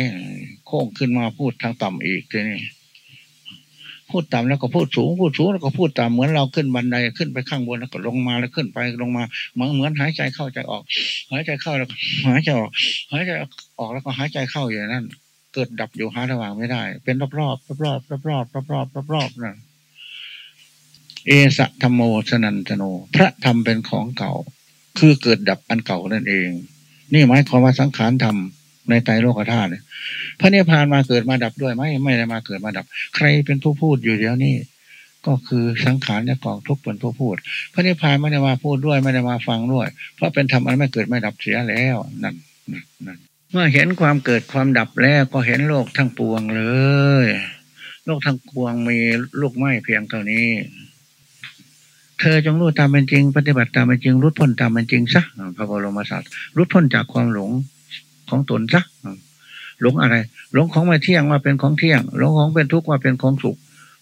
โค้งขึ้นมาพูดทางต่ำอีกทีนี้ พูดต่ำแล้วก็พูดสูง พูดสูงแล้วก็พูดต่ำเหมือนเราขึ้นบันไดขึ้นไปข้างบนแล้วก็ลงมาแล้วขึ้นไปลงมาเหมือนเหมือนหายใจเข้าใจออก หายใจเข้าแล้วหายใจออกหายใจออกแล้วก็หายใจเข้าอย่างนั้น เกิดดับอยู่หาระหว่างไม่ได้ เป็นรอบรอบรอบรอบรอบรอบรอบรอบรอบรอบนั่นเอสะธรรมโมสนันตโน พระธรรมเป็นของเก่า คือเกิดดับอันเก่านั่นเอง นี่หมายความว่าสังขารธรรม ในไตรโลกธาตุพระนิพพานมาเกิดมาดับด้วยไหมไม่ได้มาเกิดมาดับ ใครเป็นผู้พูดอยู่เดี๋ยวนี้ ก็คือสังขารและกองทุกเป็นผู้พูด พระนิพพานไม่ได้มาพูดด้วยไม่ได้มาฟังด้วย เพราะเป็นธรรมอันไม่เกิดไม่ดับเสียแล้วนั่นนั่นเมื่อเห็นความเกิดความดับแล้วก็เห็นโลกทั้งปวงเลย โลกทั้งปวงมีลูกไม้เพียงเท่านี้ เธอจงรู้ตามเป็นจริง ปฏิบัติตามเป็นจริงรุดพ้นตามเป็นจริงซะพระบรมศาสตร์รุดพ้นจากความหลง ของตนซะหลงอะไร หลงของไม่เที่ยงว่าเป็นของเที่ยง หลงของเป็นทุกข์ว่าเป็นของสุข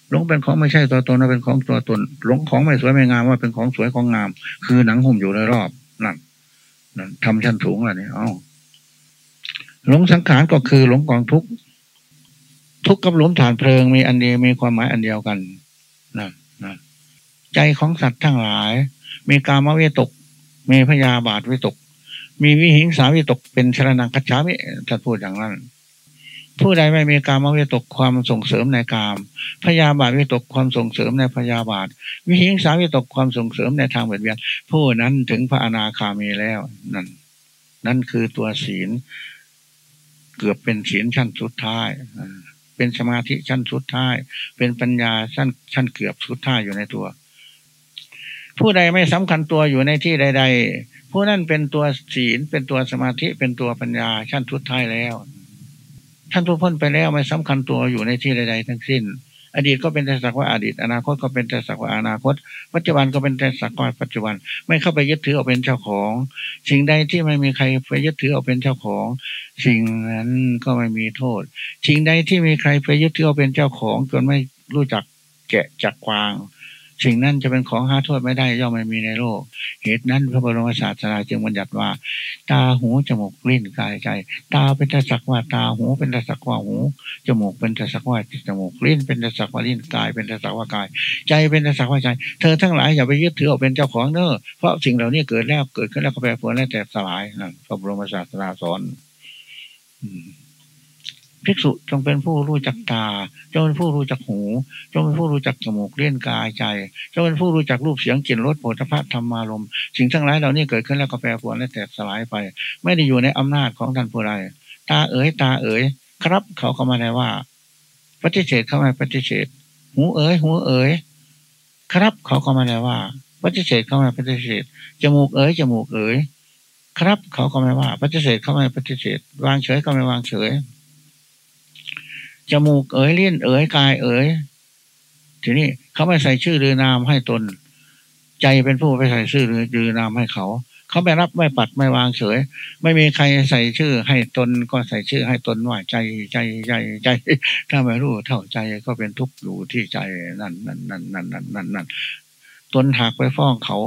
หลงเป็นของไม่ใช่ตัวตนว่าเป็นของตัวตน หลงของไม่สวยไม่งามว่าเป็นของสวยของงาม คือหนังหุ้มอยู่ในรอบนั่นนั่นทำชั้นสูงอะไรนี่อ้าหลงสังขารก็คือหลงกองทุกข์ทุกข์กับหลงฐานเพลิงมีอันเดียวมีความหมายอันเดียวกันนะนะใจของสัตว์ทั้งหลาย มีกามวิตก มีพยาบาทวิตก มีวิหิงสาวิตกเป็นชรนังคัจฉามิถ้าพูดอย่างนั้น ผู้ใดไม่มีกามวิตกความส่งเสริมในกาม พยาบาทวิตกความส่งเสริมในพยาบาท วิหิงสาวิตกความส่งเสริมในทางเบียดเบียนผู้นั้นถึงพระอนาคามีแล้วนั่น นั่นคือตัวศีล เกือบเป็นศีลชั้นสุดท้ายเป็นสมาธิชั้นสุดท้าย เป็นปัญญาชั้นชั้นเกือบสุดท้ายอยู่ในตัว ผู้ใดไม่สำคัญตัวอยู่ในที่ใด ๆ ผู้นั้นเป็นตัวศีลเป็นตัวสมาธิเป็นตัวปัญญาชั้นทุดท้ายแล้วท่านทุกพ้นไปแล้วไม่สำคัญตัวอยู่ในที่ใด ๆ ทั้งสิ้น อดีตก็เป็นแต่สักว่าอดีต อนาคตก็เป็นแต่สักว่าอนาคต ปัจจุบันก็เป็นแต่สักว่าปัจจุบัน ไม่เข้าไปยึดถือเอาเป็นเจ้าของ สิ่งใดที่ไม่มีใครไปยึดถือเอาเป็นเจ้าของ สิ่งนั้นก็ไม่มีโทษ สิ่งใดที่มีใครไปยึดถือเอาเป็นเจ้าของจนไม่รู้จักแกะจักวาง สิ่งนั้นจะเป็นของหาโทษไม่ได้ย่อมไม่มีในโลก เหตุนั้นพระบรมศาสดาจึงบัญญัติว่า ตาหูจมูกลิ้นกายใจ ตาเป็นแต่สักว่าตาหูเป็นแต่สักว่าหูจมูกเป็นแต่สักว่าจมูกลิ้นเป็นแต่สักว่าลิ้นกายเป็นแต่สักว่ากาย ใจเป็นแต่สักว่าใจ เธอทั้งหลายอย่าไปยึดถือเอาเป็นเจ้าของเนอเพราะสิ่งเหล่านี้เกิดแล้วเกิดขึ้นแล้วก็แปรปรวนแล้วแต่สลายนะพระบรมศาสดาสอน อืม ภิกษุจงเป็นผู้รู้จักตา จงเป็นผู้รู้จักหู จงเป็นผู้รู้จักจมูกเลี้ยนกายใจ จงเป็นผู้รู้จักรูปเสียงกลิ่นรสโผฏฐัพธรรมารมสิ่งทั้งหลายเหล่านี้เกิดขึ้นแล้วก็แปรปรวนและแตกสลายไป ไม่ได้อยู่ในอำนาจของท่านผู้ใดตาเอ๋ยตาเอ๋ยครับ เขาก็มาได้ว่า ปฏิเสธเข้าม่ปฏิเสธ หูเอ๋ยหูเอ๋ยครับ เขาก็มาแล้วว่า ปฏิเสธเข้าม่ปฏิเสธจมูกเอ๋ยจมูกเอ๋ยครับ เขาก็ไม่ว่า ปฏิเสธเขาไม่ปฏิเสธ วางเฉยก็ไม่วางเฉย จมูกเอ๋ยเลี้ยนเอ๋ยกายเอ๋ยทีนี้เขาไม่ใส่ชื่อหรือนามให้ตน ใจเป็นผู้ไปใส่ชื่อหรือนามให้เขา เขาไม่รับไม่ปัดไม่วางเฉย ไม่มีใครใส่ชื่อให้ตนก็ใส่ชื่อให้ตนว่าใจใจใจใจ ถ้าไม่รู้เท่าใจก็เป็นทุกข์อยู่ที่ใจนั่นนั่นนั่นนั่นนั่นนั่นนั่นตนหักไปฟ้องเขา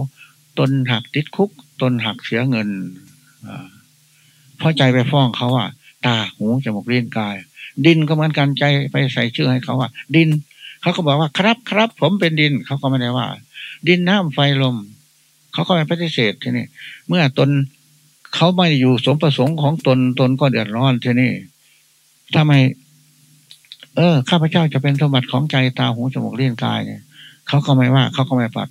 ตนหักติดคุก ตนหักเสียเงินเพราะใจไปฟ้องเขาอะ ตาหูจมูกเลี้ยงกาย ดินก็เหมือนกันใจไปใส่ชื่อให้เขาอะดิน เขาก็บอกว่าครับครับ ผมเป็นดิน เขาก็ไม่ได้ว่า ดินน้ำไฟลม เขาก็ไม่ปฏิเสธทีนี้เมื่อตนเขาไม่อยู่สมประสงค์ของตนตนก็เดือดร้อนทีนี้ทำไม เออข้าพเจ้าจะเป็นสมบัติของใจตาหูจมูกเลี้ยงกายเนี่ยเขาก็ไม่ว่า เขาก็ไม่ปัด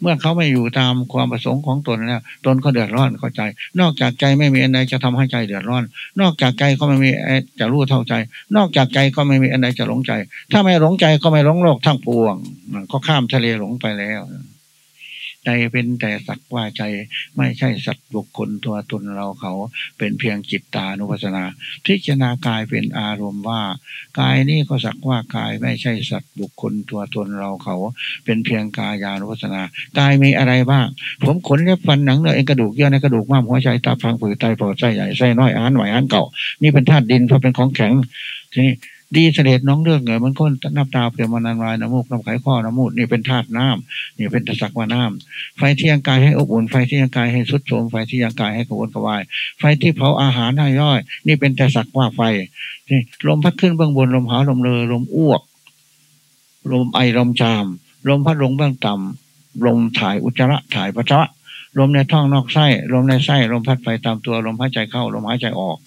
เมื่อเขาไม่อยู่ตามความประสงค์ของตนแล้วตนก็เดือดร้อนเข้าใจ นอกจากใจไม่มีอะไรจะทำให้ใจเดือดร้อน นอกจากใจก็ไม่มีจะรู้เท่าใจ นอกจากใจก็ไม่มีอะไรจะหลงใจ ถ้าไม่หลงใจก็ไม่หลงโลกทั้งปวง ก็ข้ามทะเลหลงไปแล้ว ใจเป็นแต่สักว่าใจไม่ใช่สัตว์บุคคลตัวตนเราเขาเป็นเพียงจิตตานุปัสนา พิจารณากายเป็นอารมณ์ว่ากายนี้ก็สักว่ากายไม่ใช่สัตว์บุคคลตัวตนเราเขา เป็นเพียงกายานุปัสนากายมีอะไรบ้าง ผมขนเล็บฟันหนังเนื้อเอ็นกระดูกเยื่อในกระดูกม้ามหัวใจตาฟังผือไตปอดไส้ใหญ่ไส้น้อยอ่านไหวอ่านเก่านี่เป็นธาตุดินเพราะเป็นของแข็งทีนี้ ดีเสด็จน้องเลือกเหงื่อมันก้นน้ำตาเปลี่ยนมานานวายน้ำมูกน้ำไขข้อน้ำมูดนี่เป็นธาตุน้ำนี่เป็นตะสักว่าน้ำไฟที่ยังกายให้อบอุ่นไฟที่ยังกายให้สุดโทมไฟที่ยังกายให้กระวนกระวาย ไฟที่เผาอาหารให้ย่อย นี่เป็นต่สักว่าไฟนี่ลมพัดขึ้นเบื้องบนลมหาลมเลอลมอ้วก ลมไอลมจาม ลมพัดลงเบื้องต่ำลมถ่ายอุจจาระถ่ายปัสสาวะลมในท้องนอกไส้ลมในไส้ลมพัดไปตามตัวลมหายใจเข้าลมหายใจออก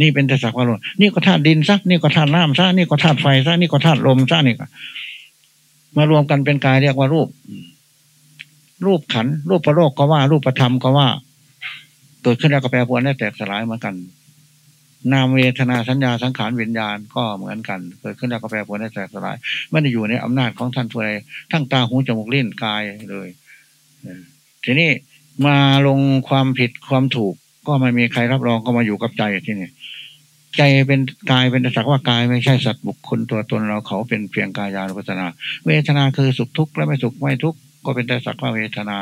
นี่เป็นแต่สักว่าลมนี่ก็ธาตุดินซะนี่ก็ธาตุน้ำซะนี่ก็ธาตุไฟซะนี่ก็ธาตุลมซะนี่ก็มารวมกันเป็นกายเรียกว่ารูป รูปขัน รูปประโลกก็ว่า รูปประธรรมก็ว่าเกิดขึ้นแล้วก็แปรปรวนได้แตกสลายเหมือนกัน นามเวทนาสัญญาสังขารวิญญาณก็เหมือนกัน เกิดขึ้นแล้วก็แปรปรวนได้แตกสลายไม่ได้อยู่ในอำนาจของท่านผู้ใดทั้งตาหูจมูกลิ้นกายเลยทีนี้มาลงความผิดความถูก ก็ไม่มีใครรับรองก็มาอยู่กับใจที่นี่ใจเป็นกายเป็นสักว่ากายไม่ใช่สัตว์บุคคลตัวตนเราเขาเป็นเพียงกายานุปัสนา เวทนาคือสุขทุกข์และไม่สุขไม่ทุกข์ ก็เป็นแต่สักว่าเวทนา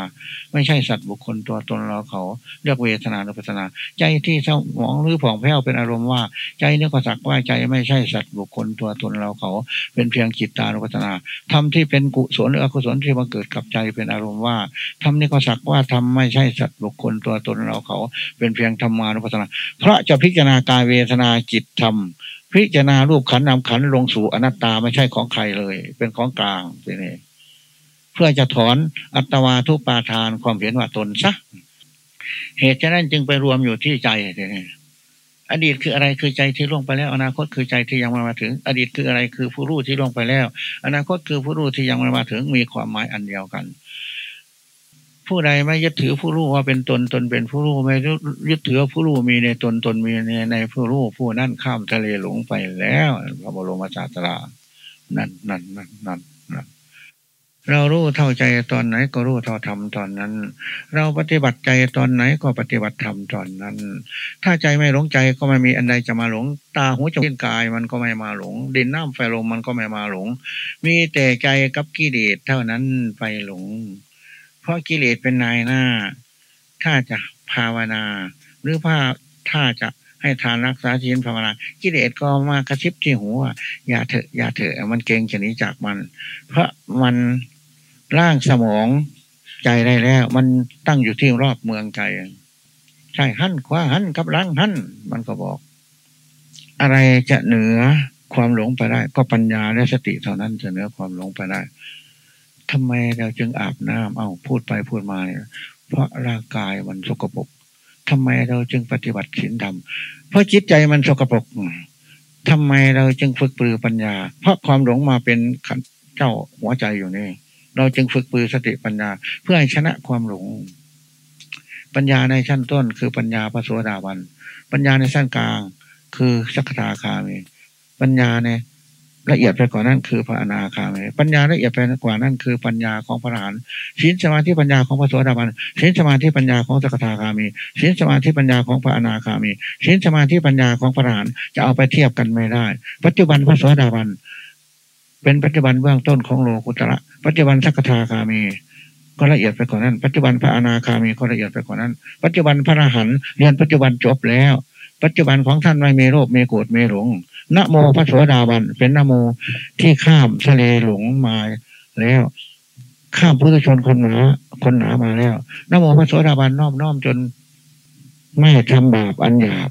ไม่ใช่สัตว์บุคคลตัวตนเราเขาเรียกเวทนานุปัสนา ใจที่เศร้าหมองหรือผ่องแผ้วเป็นอารมณ์ว่าใจนี่ก็สักว่าใจไม่ใช่สัตว์บุคคลตัวตนเราเขา เป็นเพียงจิตตานุปัสนาทำที่เป็นกุศลหรืออกุศลที่มาเกิดกับใจเป็นอารมณ์ว่าทำนี่ก็สักว่าทำไม่ใช่สัตว์บุคคลตัวตนเราเขา เป็นเพียงธรรมานุปัสนา เพราะจะพิจารณากายเวทนาจิตธรรมพิจารณารูปขันนำขันลงสู่อนัตตาไม่ใช่ของใครเลย เป็นของกลางนี่ เพื่อจะถอนอัตวาทุปาทานความเห็นว่าตนซะเหตุฉะนั้นจึงไปรวมอยู่ที่ใจนี่อดีตคืออะไรคือใจที่ล่วงไปแล้ว อนาคตคือใจที่ยังไม่มาถึง อดีตคืออะไรคือผู้รู้ที่ล่วงไปแล้ว อนาคตคือผู้รู้ที่ยังไม่มาถึงมีความหมายอันเดียวกัน ผู้ใดไม่ยึดถือผู้รู้ว่าเป็นตนตนเป็นผู้รู้ไม่ยึดถือผู้รู้มีในตนตนมีในในผู้รู้ผู้นั่นข้ามทะเลหลงไปแล้วพระบรมศาสดานั่นนั่นนั่นนั่น เรารู้เท่าใจตอนไหนก็รู้เท่าธรรมตอนนั้น เราปฏิบัติใจตอนไหนก็ปฏิบัติธรรมตอนนั้น ถ้าใจไม่หลงใจก็ไม่มีอันใดจะมาหลง ตาหูจมูกกายมันก็ไม่มาหลง ดินน้ำไฟลมมันก็ไม่มาหลง มีแต่ใจกับกิเลสเท่านั้นไปหลง เพราะกิเลสเป็นนายหน้า ถ้าจะภาวนา หรือว่าถ้าจะให้ทานรักษาชีนภาวนากิเลสก็มากระชิบที่หูว่าอย่าเถอะอย่าเถอะมันเก่งจะหนีจากมัน เพราะมัน ร่างสมองใจได้แล้ว มันตั้งอยู่ที่รอบเมืองใจ ใช่หันขวาหันกับลังหันมันก็บอก อะไรจะเหนือความหลงไปได้ ก็ปัญญาและสติเท่านั้นจะเหนือความหลงไปได้ทำไมเราจึงอาบน้ำเอาพูดไปพูดมาเนี่ยเพราะร่างกายมันสกปรกทำไมเราจึงปฏิบัติศีลธรรม เพราะจิตใจมันสกปรกทำไมเราจึงฝึกปรือปัญญา เพราะความหลงมาเป็นเจ้าหัวใจอยู่นี่ เราจึงฝึกปือสติปัญญา เพื่อให้ชนะความหลง ปัญญาในชั้นต้น คือปัญญาพระโสดาบัน ปัญญาในชั้นกลาง คือสักขาคามีปัญญาในละเอียดไปกว่านั้นคือพระอนาคามีปัญญาละเอียดไปกว่านั้นคือปัญญาของพระอรหันต์ศีลสมาธิปัญญาของพระโสดาบันศีลสมาธิปัญญาของสกทาคามีศีลสมาธิปัญญาของพระอนาคามีศีลสมาธิปัญญาของพระอรหันต์จะเอาไปเทียบกันไม่ได้ ปัจจุบันพระโสดาบัน เป็นปัจจุบันเบื้องต้นของโลกุตระปัจจุบันสักทาคามี ก็ละเอียดไปกว่านั้น ปัจจุบันพระอนาคามีก็ละเอียดไปกว่านั้น ปัจจุบันพระอรหันต์เรียนปัจจุบันจบแล้ว ปัจจุบันของท่านไม่มีโรคมีโกรธมีหลงนโมพระโสดาบันเป็นนโมที่ข้ามทะเลหลงมาแล้ว ข้ามพุทธชนคนหนาคนหนามาแล้วนโมพระโสดาบันน้อมน้อมจนไม่ทำบาปอันหยาบ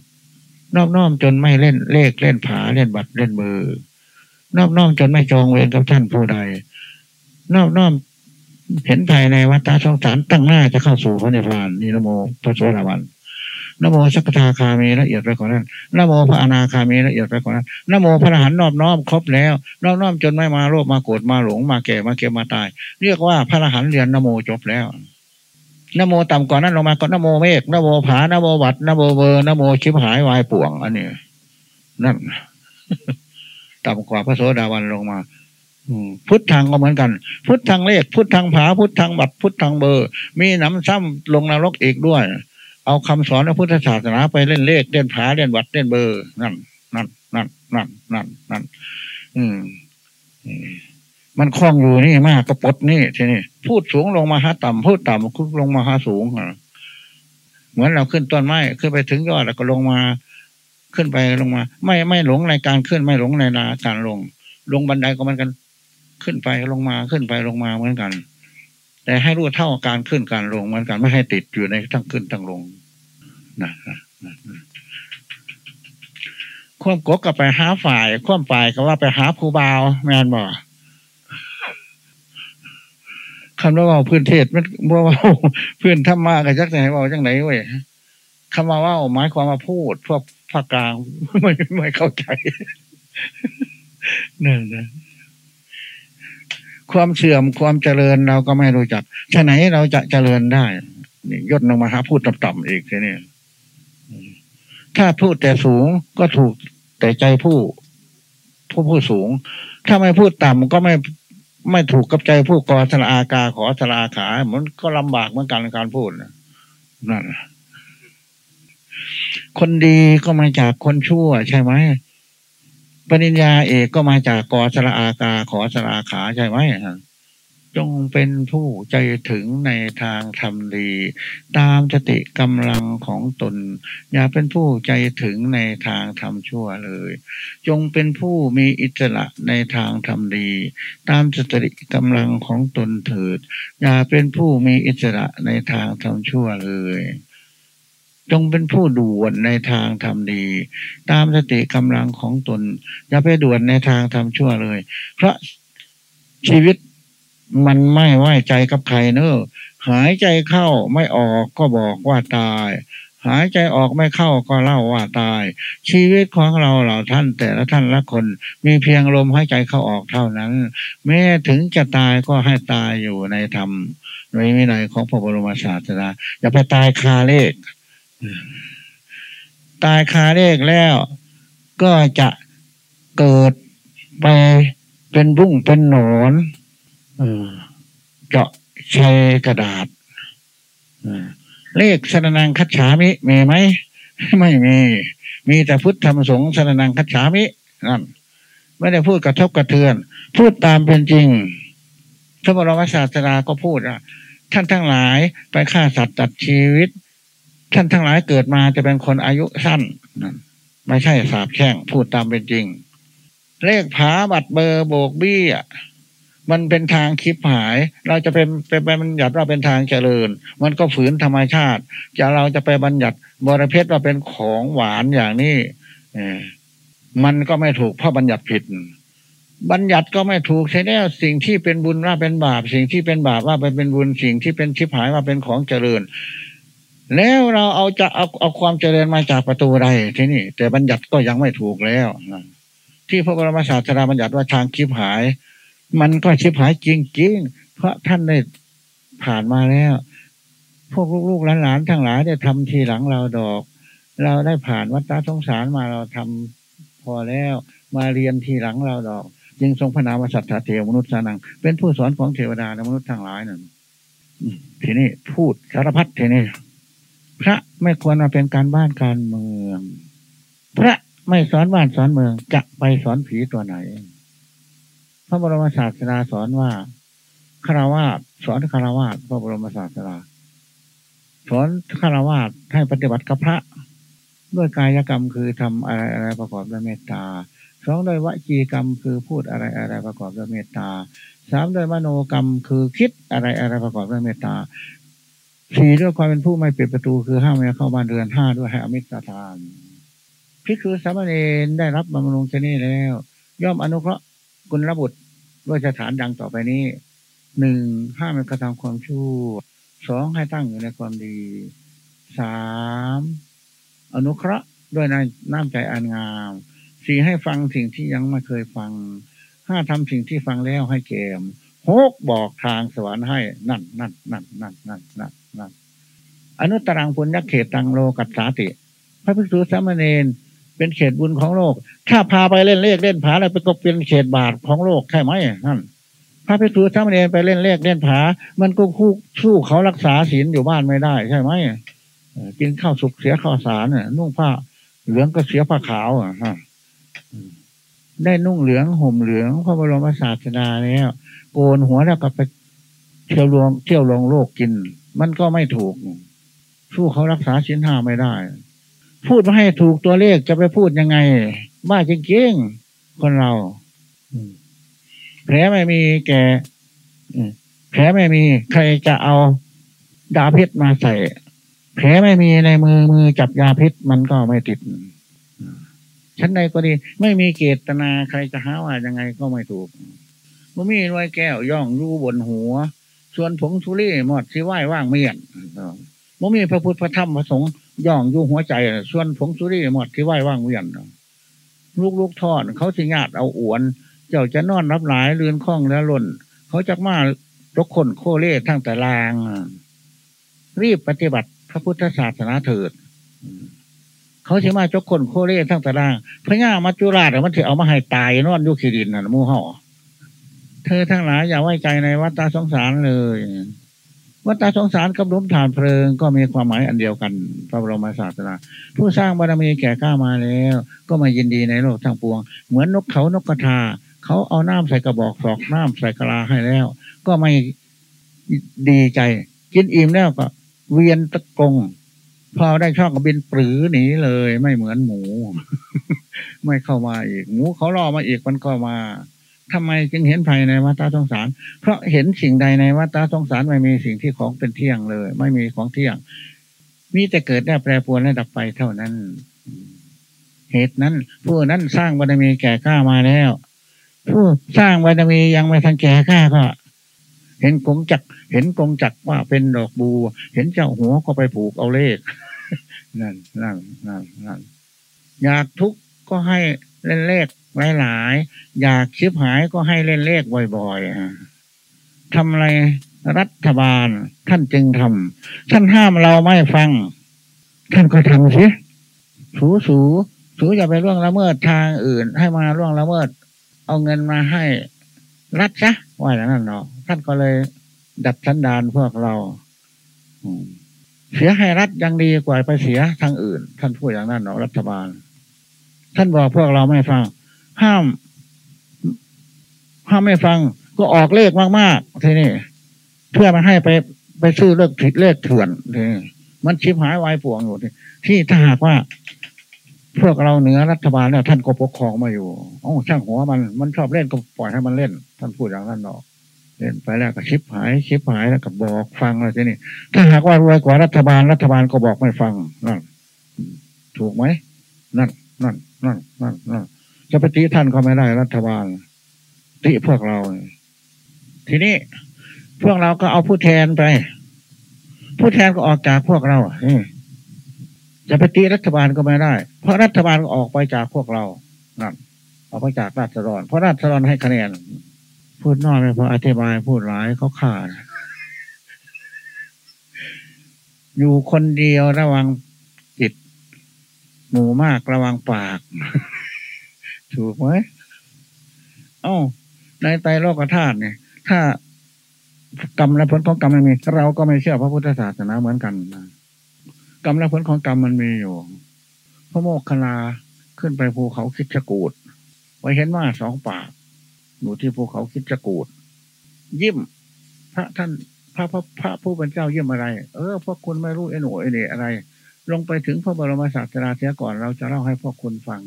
น้อมน้อมจนไม่เล่นเลขเล่นผาเล่นบัตรเล่นมือ นอบน้อมจนไม่จองเวรกับท่านผู้ใด นอบน้อมเห็นภายในวัฏสงสารตั้งหน้าจะเข้าสู่พระนิพพานนี่นโมพระโสดาบันนโมสกทาคามีละเอียดไปกว่านั้นนโมพระอนาคามีละเอียดไปกว่านั้นนโมพระอรหันต์นอบน้อมครบแล้วนอบน้อมจนไม่มาโลภมาโกรธมาหลงมาแก่มาเจ็บมาตาย เรียกว่าพระอรหันต์เรียนนโมจบแล้วนโมต่ำกว่านั้นลงมาก็นโมเลขนโมผาโมบัตรนโมเบอร์นโมชิบหายวายป่วง อันนี้นั่น ต่ำกว่าพระโสดาบันลงมาพุทธังก็เหมือนกัน พุทธังเลข พุทธังผา พุทธังบัตรพุทธังเบอร์ มีน้ำซ้ำลงนรกอีกด้วย เอาคำสอนของพุทธศาสนาไปเล่นเลขเล่นผาเล่นวัดเล่นเบอร์ นั่น นั่น นั่น นั่น นั่นนั่นอืมมันคล้องอยู่นี่มากกระปดนี่ทีนี้พูดสูงลงมาหาต่ำพูดต่ำคุลงมาหาสูงเหมือนเราขึ้นต้นไม้ขึ้นไปถึงยอดแล้วก็ลงมา ขึ้นไปลงมา ไม่ไม่หลงในการขึ้นไม่หลงในการลง ลงบันไดก็มันกัน ขึ้นไปลงมาขึ้นไปลงมาเหมือนกัน แต่ให้รู้เท่าการขึ้นการลงเหมือนกันไม่ให้ติดอยู่ในทั้งขึ้นทั้งลงนะควมกกับไปหาฝ่ายควมฝ่ายก็ว่าไปหาครูบาวแมนบอกคำว่าพื้นเทศมันว่าว่าพื้นธรรมะกับจักไหนว่าจังไหนเว้ย คำว่าว่าหมายความมาพูด พวกภาคกลางไม่ไม่เข้าใจนั่นนะความเสื่อมความเจริญเราก็ไม่รู้จักฉะไหนเราจะเจริญได้นี่ยศลงมาหาพูดต่ำๆอีกทีนี้ถ้าพูดแต่สูงก็ถูกแต่ใจผู้ ผู้ผู้สูง ถ้าไม่พูดต่ำก็ไม่ไม่ถูกกับใจผู้กอสละอากาขอสละอาขามันก็ลำบากเหมือนกันในการพูดนั่น คนดีก็มาจากคนชั่วใช่ไหมปริญญาเอกก็มาจากกอสระอากาขอสระอาขาใช่ไหมจงเป็นผู้ใจถึงในทางทำดี ตามสติกำลังของตน อย่าเป็นผู้ใจถึงในทางทำชั่วเลย จงเป็นผู้มีอิสระในทางทำดี ตามสติกำลังของตนเถิด อย่าเป็นผู้มีอิสระในทางทำชั่วเลย จงเป็นผู้ด่วนในทางทำดี ตามสติกำลังของตน อย่าไปด่วนในทางทำชั่วเลย เพราะชีวิตมันไม่ไว้ใจกับใครเนอะหายใจเข้าไม่ออกก็บอกว่าตาย หายใจออกไม่เข้าก็เล่าว่าตาย ชีวิตของเราเหล่าท่านแต่ละท่านละคน มีเพียงลมหายใจเข้าออกเท่านั้น แม้ถึงจะตายก็ให้ตายอยู่ในธรรมในวินัยของพระบรมศาสดาอย่าไปตายคาเลข ตายคาเลขแล้วก็จะเกิดไปเป็นบุ้งเป็นหนอนเจาะใช้กระดาษเลขสนนังคัจฉามิมีไหมไม่มี มีแต่พุทธธรรมสงฆ์สนนังคัจฉามินั่นไม่ได้พูดกระทบกระเทือน พูดตามเป็นจริงพระบรมศาสดาก็พูดอะท่านทั้งหลายไปฆ่าสัตว์ตัดชีวิต ท่านทั้งหลายเกิดมาจะเป็นคนอายุสั้นไม่ใช่สาบแช่งพูดตามเป็นจริง เลขผาบัตรเบอร์โบกบี้ยมันเป็นทางคิดหาย เราจะเป็นเป็นบัญญัติว่าเป็นทางเจริญ มันก็ฝืนธรรมชาติ จะเราจะไปบัญญัติบริเพศว่าเป็นของหวานอย่างนี้มันก็ไม่ถูกเพราะบัญญัติผิด บัญญัติก็ไม่ถูกใช่แล้วสิ่งที่เป็นบุญว่าเป็นบาป สิ่งที่เป็นบาปว่าเป็นบุญสิ่งที่เป็นชิบหายว่าเป็นของเจริญ แล้วเราเอาจะเอาเอาความเจริญมาจากประตูใดที่นี่ แต่บัญญัติก็ยังไม่ถูกแล้วที่พระบรมศาสดาบัญญัติว่าทางคิบหาย มันก็ชิบหายจริงๆเพราะท่านได้ผ่านมาแล้ว พวกลูกหลานทั้งหลายได้ทำทีหลังเราดอก เราได้ผ่านวัฏสงสารมาเราทำพอแล้ว มาเรียนทีหลังเราดอก จึงทรงพระนามสัตถเทวมนุษย์สานัง เป็นผู้สอนของเทวดาและมนุษย์ทั้งหลายนั่นทีนี้พูดสารพัดทีนี้ พระไม่ควรมาเป็นการบ้านการเมือง พระไม่สอนบ้านสอนเมืองจะไปสอนผีตัวไหน พระบรมศาสดาสอนว่าคารวะสอนคารวะพระบรมศาสดาสอนคารวะให้ปฏิบัติกับพระ ด้วยกายกรรมคือทำอะไรอะไรประกอบด้วยเมตตาสองด้วยวจีกรรมคือพูดอะไรอะไรประกอบด้วยเมตตาสามด้วยมโนกรรมคือคิดอะไรอะไรประกอบด้วยเมตตา สี่ด้วยความเป็นผู้ไม่ปิดประตูคือห้ามไม่เข้าบ้านเรือนห้าด้วยให้อมิตรทานพิคือสามเณรได้รับบำรุงชนีแล้ว ย่อมอนุเคราะห์กุลบุตรด้วยสถานดังต่อไปนี้หนึ่งห้ามกระทำความชั่วสองให้ตั้งอยู่ในความดีสามอนุเคราะห์ด้วยน้ำใจอันงามสี่ให้ฟังสิ่งที่ยังไม่เคยฟังห้าทำสิ่งที่ฟังแล้วให้เกมหกบอกทางสวรรค์ให้นั่นนั่นนั่นนั่นนั่นนั่น อนุตรังปุญญเขตตังโลกัสสาติ พระภิกษุสามเณรเป็นเขตบุญของโลก ถ้าพาไปเล่นเลขเล่นผาอะไรไปก็เป็นเขตบาทของโลกใช่ไหมนั่นพระภิกษุสามเณรไปเล่นเลขเล่นผา มันก็คู่สู้เขารักษาศีลอยู่บ้านไม่ได้ ใช่ไหมกินข้าวสุกเสียข้าวสารนุ่งผ้าเหลืองก็เสียผ้าขาวอะได้นุ่งเหลืองห่มเหลืองพระบรมศาสดาแล้วโกนหัวแล้วก็ไปเที่ยวลวงเที่ยวลงโลกกิน มันก็ไม่ถูก สู้เขารักษาชิ้นห้าไม่ได้ พูดมาให้ถูกตัวเลขจะไปพูดยังไง บ้าจริงๆคนเราแผลไม่มีแก่แผลไม่มีใครจะเอาดาพิษมาใส่ แผลไม่มีในมือมือจับยาพิษมันก็ไม่ติดชั้นใดก็ดีไม่มีเกตนาใครจะหาว่ายังไงก็ไม่ถูกมันมีไว้แก้วย่องยู่บนหัว ส่วนผงสุรีหมดที่ไหว้ว่างเมียนมันมีพระพุทธพระธรรมพระสงฆ์ย่องยู่หัวใจ ส่วนผงสุรีหมดที่ไหว้ว่างเมียนลูกลูกทอดเขาสิญาติเอาอวน เจ้าจะนอนรับหลายเรือนคล้องแล้วหล่น เขาจะมาตกคนโคเล่ทั้งแต่ลาง รีบปฏิบัติพระพุทธศาสนาเถิดเขาใช่มาจกคนโคเร่ทั้งตารางพระญามัจจุราชมันถือเอามาให้ตายนอนยุคีดินน่ะมูห่อ เธอทั้งหลายอย่าไว้ใจในวัฏสงสารเลย วัฏสงสารกับลุมฐานเพลิง ก็มีความหมายอันเดียวกัน พระบรมศาสนาผู้สร้างบารมีแก่กล้ามาแล้ว ก็มายินดีในโลกทั้งปวง เหมือนนกเขานกกระทา เขาเอาน้ำใส่กระบอกสอกน้ำใส่กะลาให้แล้ว ก็ไม่ดีใจ กินอิ่มแล้วก็ เวียนตะกงพอได้ช่องก็บินปรือหนีเลย ไม่เหมือนหมู ไม่เข้ามาอีก หมูเขาล่อมาอีกมันก็มา ทำไมจึงเห็นภายในวัฏสงสาร เพราะเห็นสิ่งใดในวัฏสงสารไม่มีสิ่งที่ของเป็นเที่ยงเลย ไม่มีของเที่ยง มีแต่เกิดได้แปรปรวนและดับไปเท่านั้น เหตุนั้น ผู้นั้นสร้างบารมีแก่กล้ามาแล้ว ผู้สร้างบารมียังไม่ทันแก่กล้าก็ เห็นกงจัก เห็นกงจักว่าเป็นดอกบัว เห็นเจ้าหัวก็ไปผูกเอาเลข นั่นนั่นนั่นนั่นอยากทุกข์ก็ให้เล่นเลข หลายๆอยากชิบหายก็ให้เล่นเลขบ่อยๆทำอะไรรัฐบาล ท่านจึงทำท่านห้ามเราไม่ฟัง ท่านก็ทำสิสูสูสูอย่าไปล่วงละเมิดทางอื่น ให้มาล่วงละเมิด เอาเงินมาให้รัฐซะว่าอย่างนั้นเนาะท่านก็เลยดัดสันดานพวกเราเสียให้รัฐยังดีกว่าไปเสียทางอื่น ท่านพูดอย่างนั้นเนาะรัฐบาล ท่านบอกพวกเราไม่ฟัง ห้าม ห้ามไม่ฟัง ก็ออกเลขมากๆทีนี้เพื่อมาให้ไปไปซื้อเลขผิดเลขเถื่อนทีนี้มันชิบหายวายป่วงอยู่ที่ถ้าหากว่าพวกเราเหนือรัฐบาลเนี่ยท่านก็ปกครองมาอยู่อ๋อช่างหัวมันมันชอบเล่นก็ปล่อยให้มันเล่น ท่านพูดอย่างนั้นเนาะเล่นไปแล้วก็ชิบหายชิบหายแล้วก็บอกฟังอะไรทีนี้ถ้าหากว่ารวยกว่ารัฐบาลรัฐบาลก็บอกไม่ฟังนั่นถูกไหมนั่นนั่นนั่นนั่นนั่น จะไปตีท่านก็ไม่ได้รัฐบาลตีพวกเรา ทีนี้พวกเราก็เอาผู้แทนไป ผู้แทนก็ออกจากพวกเราจะไปตีรัฐบาลก็ไม่ได้ เพราะรัฐบาลก็ออกไปจากพวกเรานั่นออกไปจากราษฎรเพราะราษฎรให้คะแนน พูดน้อยไม่พออธิบายพูดหลายเขาขาดอยู่คนเดียวระวังจิต หมู่มากระวังปาก ถูกไหมเอ้าในไตรโลกธาตุเนี่ย ถ้ากรรมและผลของกรรมไม่มีเราก็ไม่เชื่อพระพุทธศาสนาเหมือนกันนะกรรมและผลของกรรมมันมีอยู่ พระโมกขลาขึ้นไปภูเขาคิดจกูดไว้เห็นว่าสองปากอยู่ที่ภูเขาคิดจกูดยิ้มพระท่านพระพระพระผู้เป็นเจ้าเยี่ยมอะไร เออพวกคุณไม่รู้ไอ้หนูไอ้เนี่อะไร ลงไปถึงพระบรมศาสดาเสียก่อนเราจะเล่าให้พวกคุณฟัง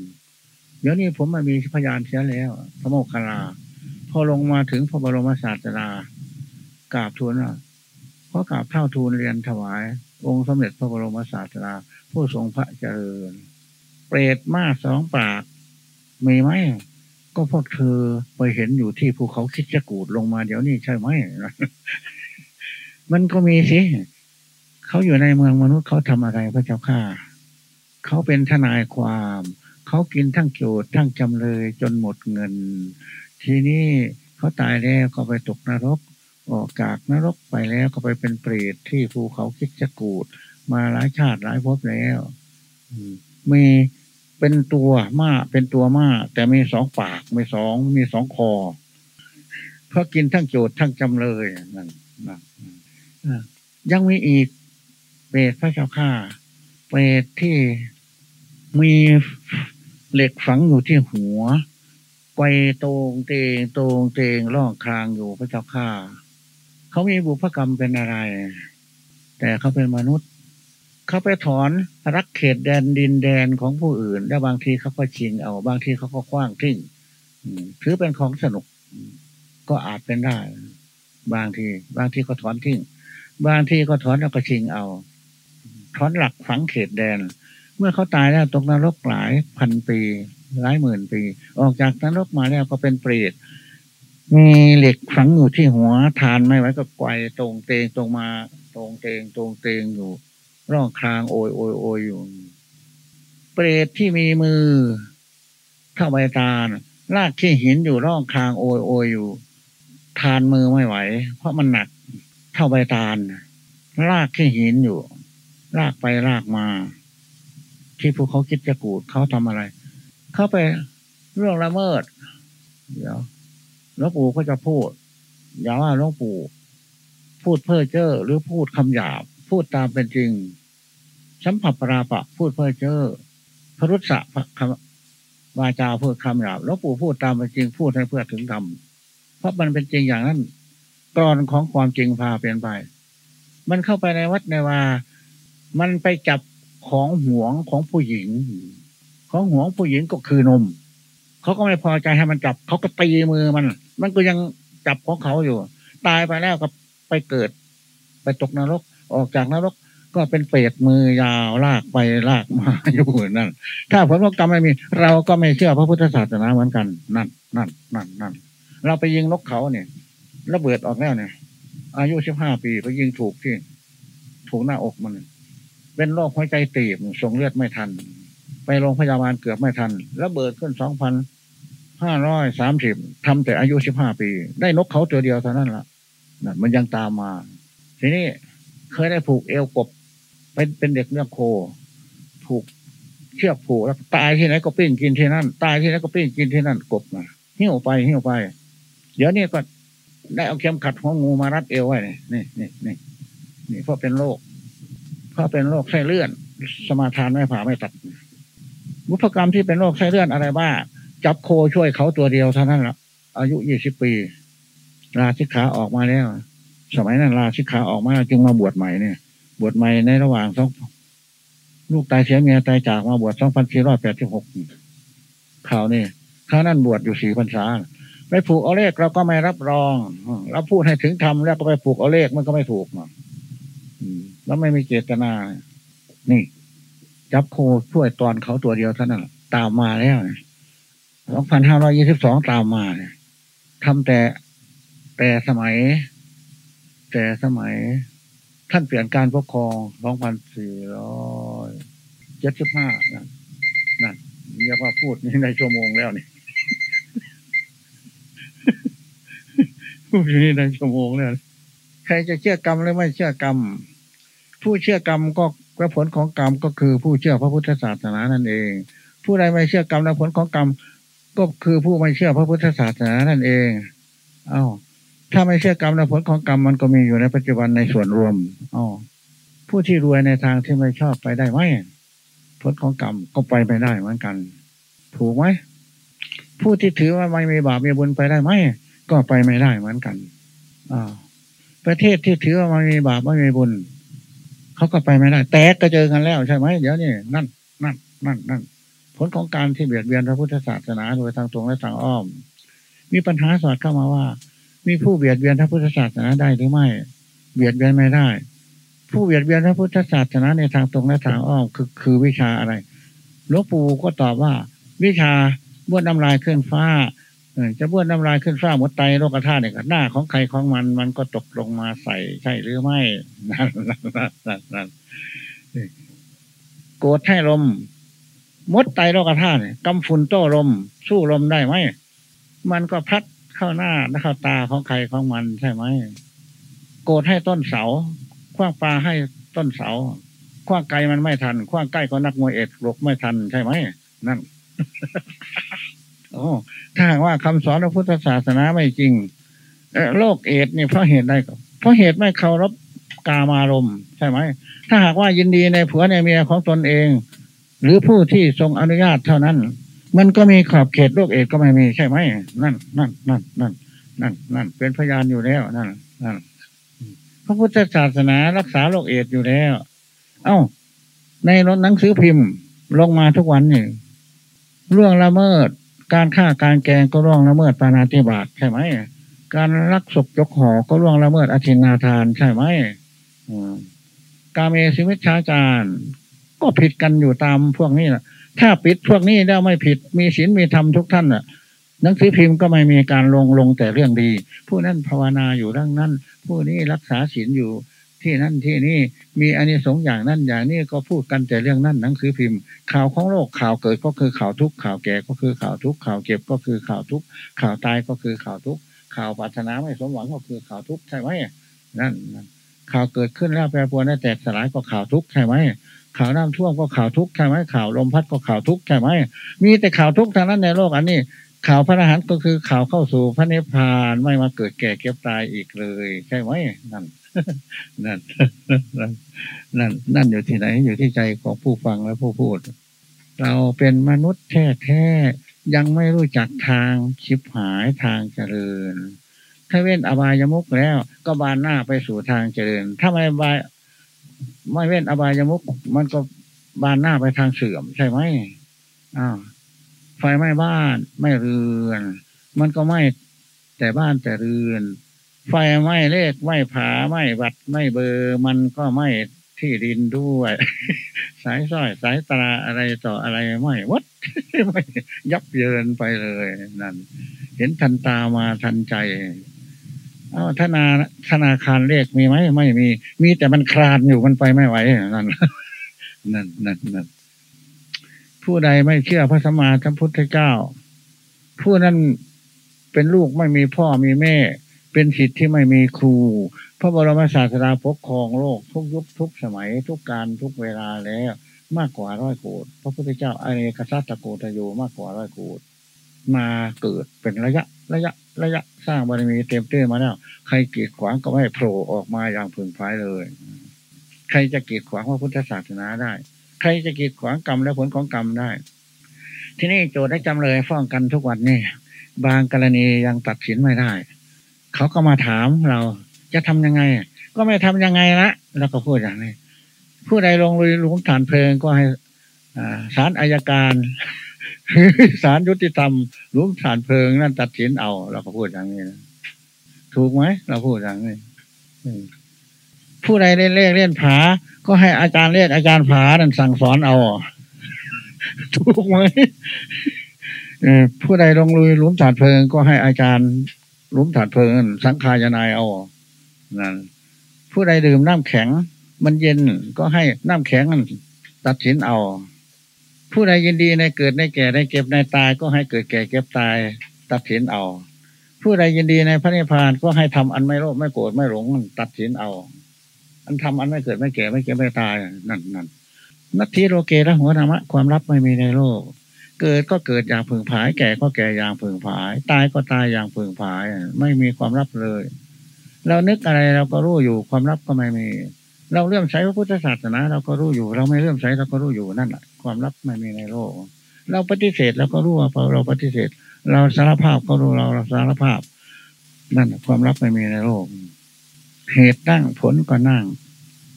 เดี๋ยวนี้ผมมามีพยานเสียแล้ว พระโมกขลลา พอลงมาถึงพระบรมศาสดากราบทูลว่าเพราะกราบเท่าทูลเรียนถวาย องค์สมเด็จพระบรมศาสดาผู้ทรงพระเจริญ เปรตมาสองปากมีไหมก็พวกเธอไปเห็นอยู่ที่ภูเขาคิดจะกูดลงมาเดี๋ยวนี้ใช่ไหมมันก็มีสิเขาอยู่ในเมืองมนุษย์เขาทำอะไรพระเจ้าข้าเขาเป็นทนายความ เขากินทั้งโจทย์ทั้งจำเลยจนหมดเงิน ทีนี้เขาตายแล้วก็ไปตกนรก ออกจากนรกไปแล้วก็ไปเป็นเปรตที่ภูเขาคิดจะกูด มาหลายชาติหลายภพแล้วมีเป็นตัวม้าเป็นตัวม้าแต่มีสองปากมีสองมีสองคอเพราะกินทั้งโจทย์ทั้งจำเลยนั่นนะยังมีอีกเปรตพระเจ้าข้าเปรตที่มี เหล็กฝังอยู่ที่หัวไกวตรงเตงตรงเตงล่องคลางอยู่พระเจ้าข้าเขามีบุพกรรมเป็นอะไร แต่เขาเป็นมนุษย์ เขาไปถอนรักเขตแดนดินแดนของผู้อื่น แล้วบางทีเขาก็ชิงเอา บางทีเขาก็คว้างทิ้งถือเป็นของสนุก ก็อาจเป็นได้ บางที บางทีก็ถอนทิ้งบางทีก็ถอนแล้วก็ชิงเอา ถอนหลักฝังเขตแดน เมื่อเขาตายแล้วตกนรกหลายพันปีหลายหมื่นปี ออกจากนรกมาแล้วก็เป็นเปรตมีเหล็กฝังอยู่ที่หัวทานไม่ไหวก็ไกวตรงเตงตรงมาตรงเตงตรงเตงอยู่ร้องครางโอยโอยโอยอยู่ เปรตที่มีมือเท่าใบตาลลากขี้หินอยู่ร้องครางโอยโอยอยู่ ทานมือไม่ไหว เพราะมันหนักเท่าใบตาลลากขี้หินอยู่ ลากไปลากมา ที่พวกเขาคิดจะกูดเขาทำอะไร เขาไปเรื่องละเมิด เดี๋ยวหลวงปู่ก็จะพูด อย่าว่าหลวงปู่ พูดเพ้อเจ้อหรือพูดคำหยาบ พูดตามเป็นจริงสัมผัสปราปะ พูดเพื่อเจ้อพรุษะคำวาจาพูดคำหยาบแล้วปู่พูดตามเป็นจริง พูดให้เพื่อถึงธรรมเพราะมันเป็นจริงอย่างนั้นกรอนของความจริงพาเปลี่ยนไป มันเข้าไปในวัดในว่ามันไปจับ ของหวงของผู้หญิง ของหวงผู้หญิงก็คือนม เขาก็ไม่พอใจให้มันจับ เขาก็ตีมือมัน มันก็ยังจับของเขาอยู่ ตายไปแล้วก็ไปเกิด ไปตกนรก ออกจากนรกก็เป็นเปรตมือยาวลากไปลากมาอยู่นั่น ถ้าผลของกรรมไม่มี เราก็ไม่เชื่อพระพุทธศาสนาเหมือนกัน นั่นนั่นนั่นนั่นเราไปยิงนกเขาเนี่ยระเบิดออกแล้วเนี่ย อายุสิบห้าปีไปยิงถูกที่ถูกหน้าอกมัน เป็นโรคหัวใจตีบส่งเลือดไม่ทัน ไปโรงพยาบาลเกือบไม่ทันระเบิดขึ้นสองพันห้าร้อยสามสิบทำแต่อายุสิบห้าปี ได้นกเขาตัวเดียวเท่านั้นละ่ะมันยังตามมา ทีนี้เคยได้ผูกเอวกบเป็นเป็นเด็กเนื้อโค ผูกเชือกผูกแล้วตายที่ไหนก็ปิ้งกินที่นั่น ตายที่ไหนก็ปิ้งกินที่นั่นกบมาหิ้วไปหิ้วไป เดี๋ยวนี้ก็ได้เอาเข็มขัดหัวงูมารัดเอวไว้นี่นี่นี่นี่เพราะเป็นโรค เพราะเป็นโรคไส้เลื่อน สมาทานไม่ผ่าไม่ตัด บุพกรรมที่เป็นโรคไส้เลื่อนอะไรบ้างจับโคช่วยเขาตัวเดียวเท่านั้นละอายุยี่สิบปี ลาสิกขาออกมาแล้ว สมัยนั้นลาสิกขาออกมาจึงมาบวชใหม่เนี่ย บวชใหม่ในระหว่างสองลูกตายเสียเมียตายจากมาบวชสองพันสี่ร้อยแปดสิบหกข่าวนี่ข้านั่นบวชอยู่สี่พรรษาไปผูกเอาเลขเราก็ไม่รับรอง เราพูดให้ถึงทำแล้วก็ไปผูกเอาเลขมันก็ไม่ถูก แล้วไม่มีเจตนา นี่ จับโคช่วยตอนเขาตัวเดียวเท่านั้นตามมาแล้วสองพันห้าร้อยี่สิบสองตามมาทำแต่แต่สมัย แต่สมัย ท่านเปลี่ยนการปกครองสองพันสี่ร้อยเจ็ดสิบห้านั่นนั่นเรียกว่าพูดนี่ในชั่วโมงแล้วนี่พูดนี่ในชั่วโมงแล้วใครจะเชื่อกรรมหรือไม่เชื่อกรรม ผู้เชื่อกรรมก็และผลของกรรมก็คือผู้เชื่อพระพุทธศาสนานั่นเอง ผู้ใดไม่เชื่อกรรมและผลของกรรมก็คือผู้ไม่เชื่อพระพุทธศาสนานั่นเองเอา้าถ้าไม่เชื่อกรรมและผลของกรรมมันก็มีอยู่ในปัจจุบันในส่วนรวมอ๋อผู้ที่รวยในทางที่ไม่ชอบไปได้ไหมผลของกรรมก็ไปไม่ได้เหมือนกัน ถูกไหมผู้ที่ถือว่าไม่มีบาปมีบุญไปได้ไหมก็ไปไม่ได้เหมือนกันอ่าประเทศที่ถือว่าไม่มีบาปไม่มีบุญ เขาก็ไปไม่ได้ แตกก็เจอกันแล้วใช่ไหมเดี๋ยวนี้นั่นนั่นนั่นนั่นผลของการที่เบียดเบียนพระพุทธศาสนาโดยทางตรงและทางอ้อม มีปัญหาสอดเข้ามาว่า มีผู้เบียดเบียนพระพุทธศาสนาได้หรือไม่ เบียดเบียนไม่ได้ ผู้เบียดเบียนพระพุทธศาสนาในทางตรงและทางอ้อมคือคือวิชาอะไรหลวงปู่ก็ตอบว่า วิชาบ้วนน้ำลายขึ้นฟ้า จะบ้วนน้ำลายขึ้นฟ้าหมดไตโลกธาตุเนี่ยหน้าของใครของมันมันก็ตกลงมาใส่ใช่หรือไม่นั่นนั่นนั่นนั่นโกรธให้ลมมดไตโลกธาตุกำฝุ่นโต้ลม สู้ลมได้ไหมมันก็พัดเข้าหน้าและเข้าตาของใครของมันใช่ไหมโกรธให้ต้นเสาคว้างปลาให้ต้นเสาคว้างไกลมันไม่ทันคว้างใกล้ก็นักมวยเอ็ดหลบไม่ทันใช่ไหมนั่น โอ้ถ้าหากว่าคำสอนพระพุทธศาสนาไม่จริงโรคเอดนี่เพราะเหตุใดก็เพราะเหตุไม่เคารพกามารมใช่ไหม ถ้าหากว่ายินดีในผัวในเมียของตนเอง หรือผู้ที่ทรงอนุญาตเท่านั้น มันก็มีขอบเขตโรคเอดก็ไม่มีใช่ไหมนั่นนั่นนั่นนั่นนั่นนั่นเป็นพยานอยู่แล้วนั่นนั่นพระพุทธศาสนารักษาโรคเอดอยู่แล้ว เอ้า ในรถหนังสือพิมพ์ ลงมาทุกวันนี่เรื่องละเมิด การฆ่าการแกงก็ร่วงละเมิดปานาติบาตใช่ไหม การรักศพยกหอก็ร่วงละเมิดอธินาทานใช่ไหมการเมสิวิชาจารก็ผิดกันอยู่ตามพวกนี้แหละถ้าปิดพวกนี้แล้วไม่ผิดมีศีลมีธรรมทุกท่านอะหนังสือพิมพ์ก็ไม่มีการลงลงแต่เรื่องดี ผู้นั้นภาวนาอยู่ดังนั้น ผู้นี้รักษาศีลอยู่ ที่นั่นที่นี่มีอันนี้สงอย่างนั้นอย่างนี้ก็พูดกันแต่เรื่องนั้นหนังสือพิมพ์ ข่าวของโลกข่าวเกิดก็คือข่าวทุกข่าวแก่ก็คือข่าวทุกข่าวเก็บก็คือข่าวทุกข่าวตายก็คือข่าวทุกข่าวปรารถนาไม่สมหวังก็คือข่าวทุกใช่ไหมนั่นข่าวเกิดขึ้นแล้วแปรปรวนแตกสลายก็ข่าวทุกใช่ไหมข่าวน้ำท่วมก็ข่าวทุกใช่ไหมข่าวลมพัดก็ข่าวทุกใช่ไหมมีแต่ข่าวทุกทางนั้นในโลกอันนี้ข่าวพระอรหันต์ก็คือข่าวเข้าสู่พระนิพพานไม่มาเกิดแก่เก็บตายอีกเลย ใช่ไหมนั่น นั่นนั่นนั่นอยู่ที่ไหน อยู่ที่ใจของผู้ฟังและผู้พูด เราเป็นมนุษย์แท้แท้ยังไม่รู้จักทางชิบหายทางเจริญ ถ้าเว้นอบายมุกแล้ว ก็บานหน้าไปสู่ทางเจริญ ถ้าไม่บายไม่เว้นอบายมุกมันก็บานหน้าไปทางเสื่อมใช่ไหมอ้าวไฟไหม้บ้านไม่เรือน มันก็ไม่แต่บ้านแต่เรือน ไฟไหม้เลขไหม้ผาไหม้บัดไหม้เบอร์มันก็ไหม้ที่ดินด้วย สายสร้อยสายตราอะไรต่ออะไรไหม้วัดไม่ยับเยินไปเลยนั่น เห็นทันตามาทันใจเอาธนาธนาคารเลขมีไหมไม่มี มีแต่มันคลานอยู่มันไปไม่ไหวนั่นนั่นนั่นนั่นผู้ใดไม่เชื่อพระสมมาสัมพุทธเจ้า ผู้นั้นเป็นลูกไม่มีพ่อมีแม่ เป็นสิทธิ์ที่ไม่มีครู พระบรมศาสดาปกครองโลกทุกยุคทุกสมัยทุกการทุกเวลาแล้วมากกว่าร้อยโกดพระพุทธเจ้าอเนกษัตโกตโยมากกว่าร้อยโกดมาเกิดเป็นระยะระยะระยะสร้างบารมีเต็มเต้มาแล้ว ใครกีดขวางก็ไม่โผล่ออกมาอย่างพึงพายเลย ใครจะกีดขวางพระพุทธศาสนาได้ ใครจะกีดขวางกรรมและผลของกรรมได้ ที่นี่โจทย์ได้จำเลยฟ้องกันทุกวันนี่บางกรณียังตัดสินไม่ได้ เขาก็มาถามเราจะทำยังไง ก็ไม่ทำยังไงละแล้วก็พูดอย่างนี้ผู้ใดลงลุยลุงฐานเพลิงก็ให้ศาลอายการศาลยุติธรรมลุงฐานเพลิงนั่นตัดสินเอาเราก็พูดอย่างนี้นะถูกไหมเราพูดอย่างนี้ผู้ใดเล่นเลขเล่นผา ก็ให้อาจารย์เรียกอาจารย์ผานั่นสั่งสอนเอาถูกไหมผู้ใดลงลุยลุมฐานเพลิงก็ให้อาจารย์ ลุมถาดเพลิงสังขายนายเอานั่นผู้ใดดื่มน้ำแข็ง มันเย็นก็ให้น้ำแข็งตัดสินเอา ผู้ใดยินดีในเกิดในแก่ในเก็บในตาย ก็ให้เกิดแก่เก็บตาย ตัดสินเอา ผู้ใดยินดีในพระนิพพานก็ให้ทำอันไม่โลภไม่โกรธไม่หลงตัดสินเอา อันทำอันไม่เกิดไม่แก่ไม่เก็บไม่ตายนั่นนั่นนัตถิโลเกระหัวธรรมะความลับไม่มีในโลก เกิดก็เกิดอย่างผึงผาย แก่ก็แก่อย่างผึงผาย ตายก็ตายอย่างผึงผาย ไม่มีความลับเลย เรานึกอะไรเราก็รู้อยู่ความลับก็ไม่มี เราเลื่อมใสพระพุทธศาสนาเราก็รู้อยู่ เราไม่เลื่อมใสเราก็รู้อยู่นั่นแหละความลับไม่มีในโลก เราปฏิเสธเราก็รู้ว่าเราปฏิเสธ เราสารภาพก็รู้เราสารภาพ นั่นความลับไม่มีในโลก เหตุตั้งผลก็นั่ง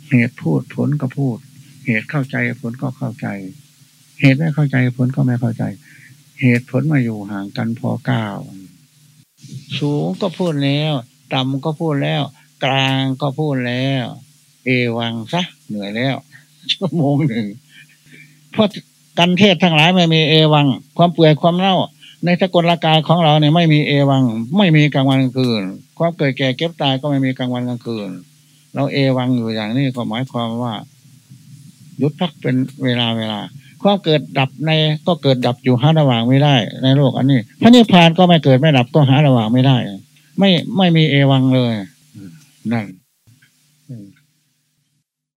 เหตุพูดผลก็พูด เหตุเข้าใจผลก็เข้าใจ เหตุไม่เข้าใจผลก็ไม่เข้าใจ เหตุผลมาอยู่ห่างกันพอก้าวสูงก็พูดแล้ว ต่ำก็พูดแล้ว กลางก็พูดแล้ว เอวังซะเหนื่อยแล้ว ชั่วโมงหนึ่งเพราะกันเทศทั้งหลายไม่มีเอวัง ความเปื่อยความเน่าในสกุลกายของเราเนี่ยไม่มีเอวัง ไม่มีกลางวันกลางคืน ความเกิดแก่เก็บตายก็ไม่มีกลางวันกลางคืน เราเอวังอยู่อย่างนี้ก็หมายความว่า ยุดพักเป็นเวลาเวลา ความเกิดดับในก็เกิดดับอยู่หาระหว่างไม่ได้ ในโลกอันนี้ พระนิพพานก็ไม่เกิดไม่ดับก็หาระหว่างไม่ได้ ไม่ไม่มีเอวังเลยนั่น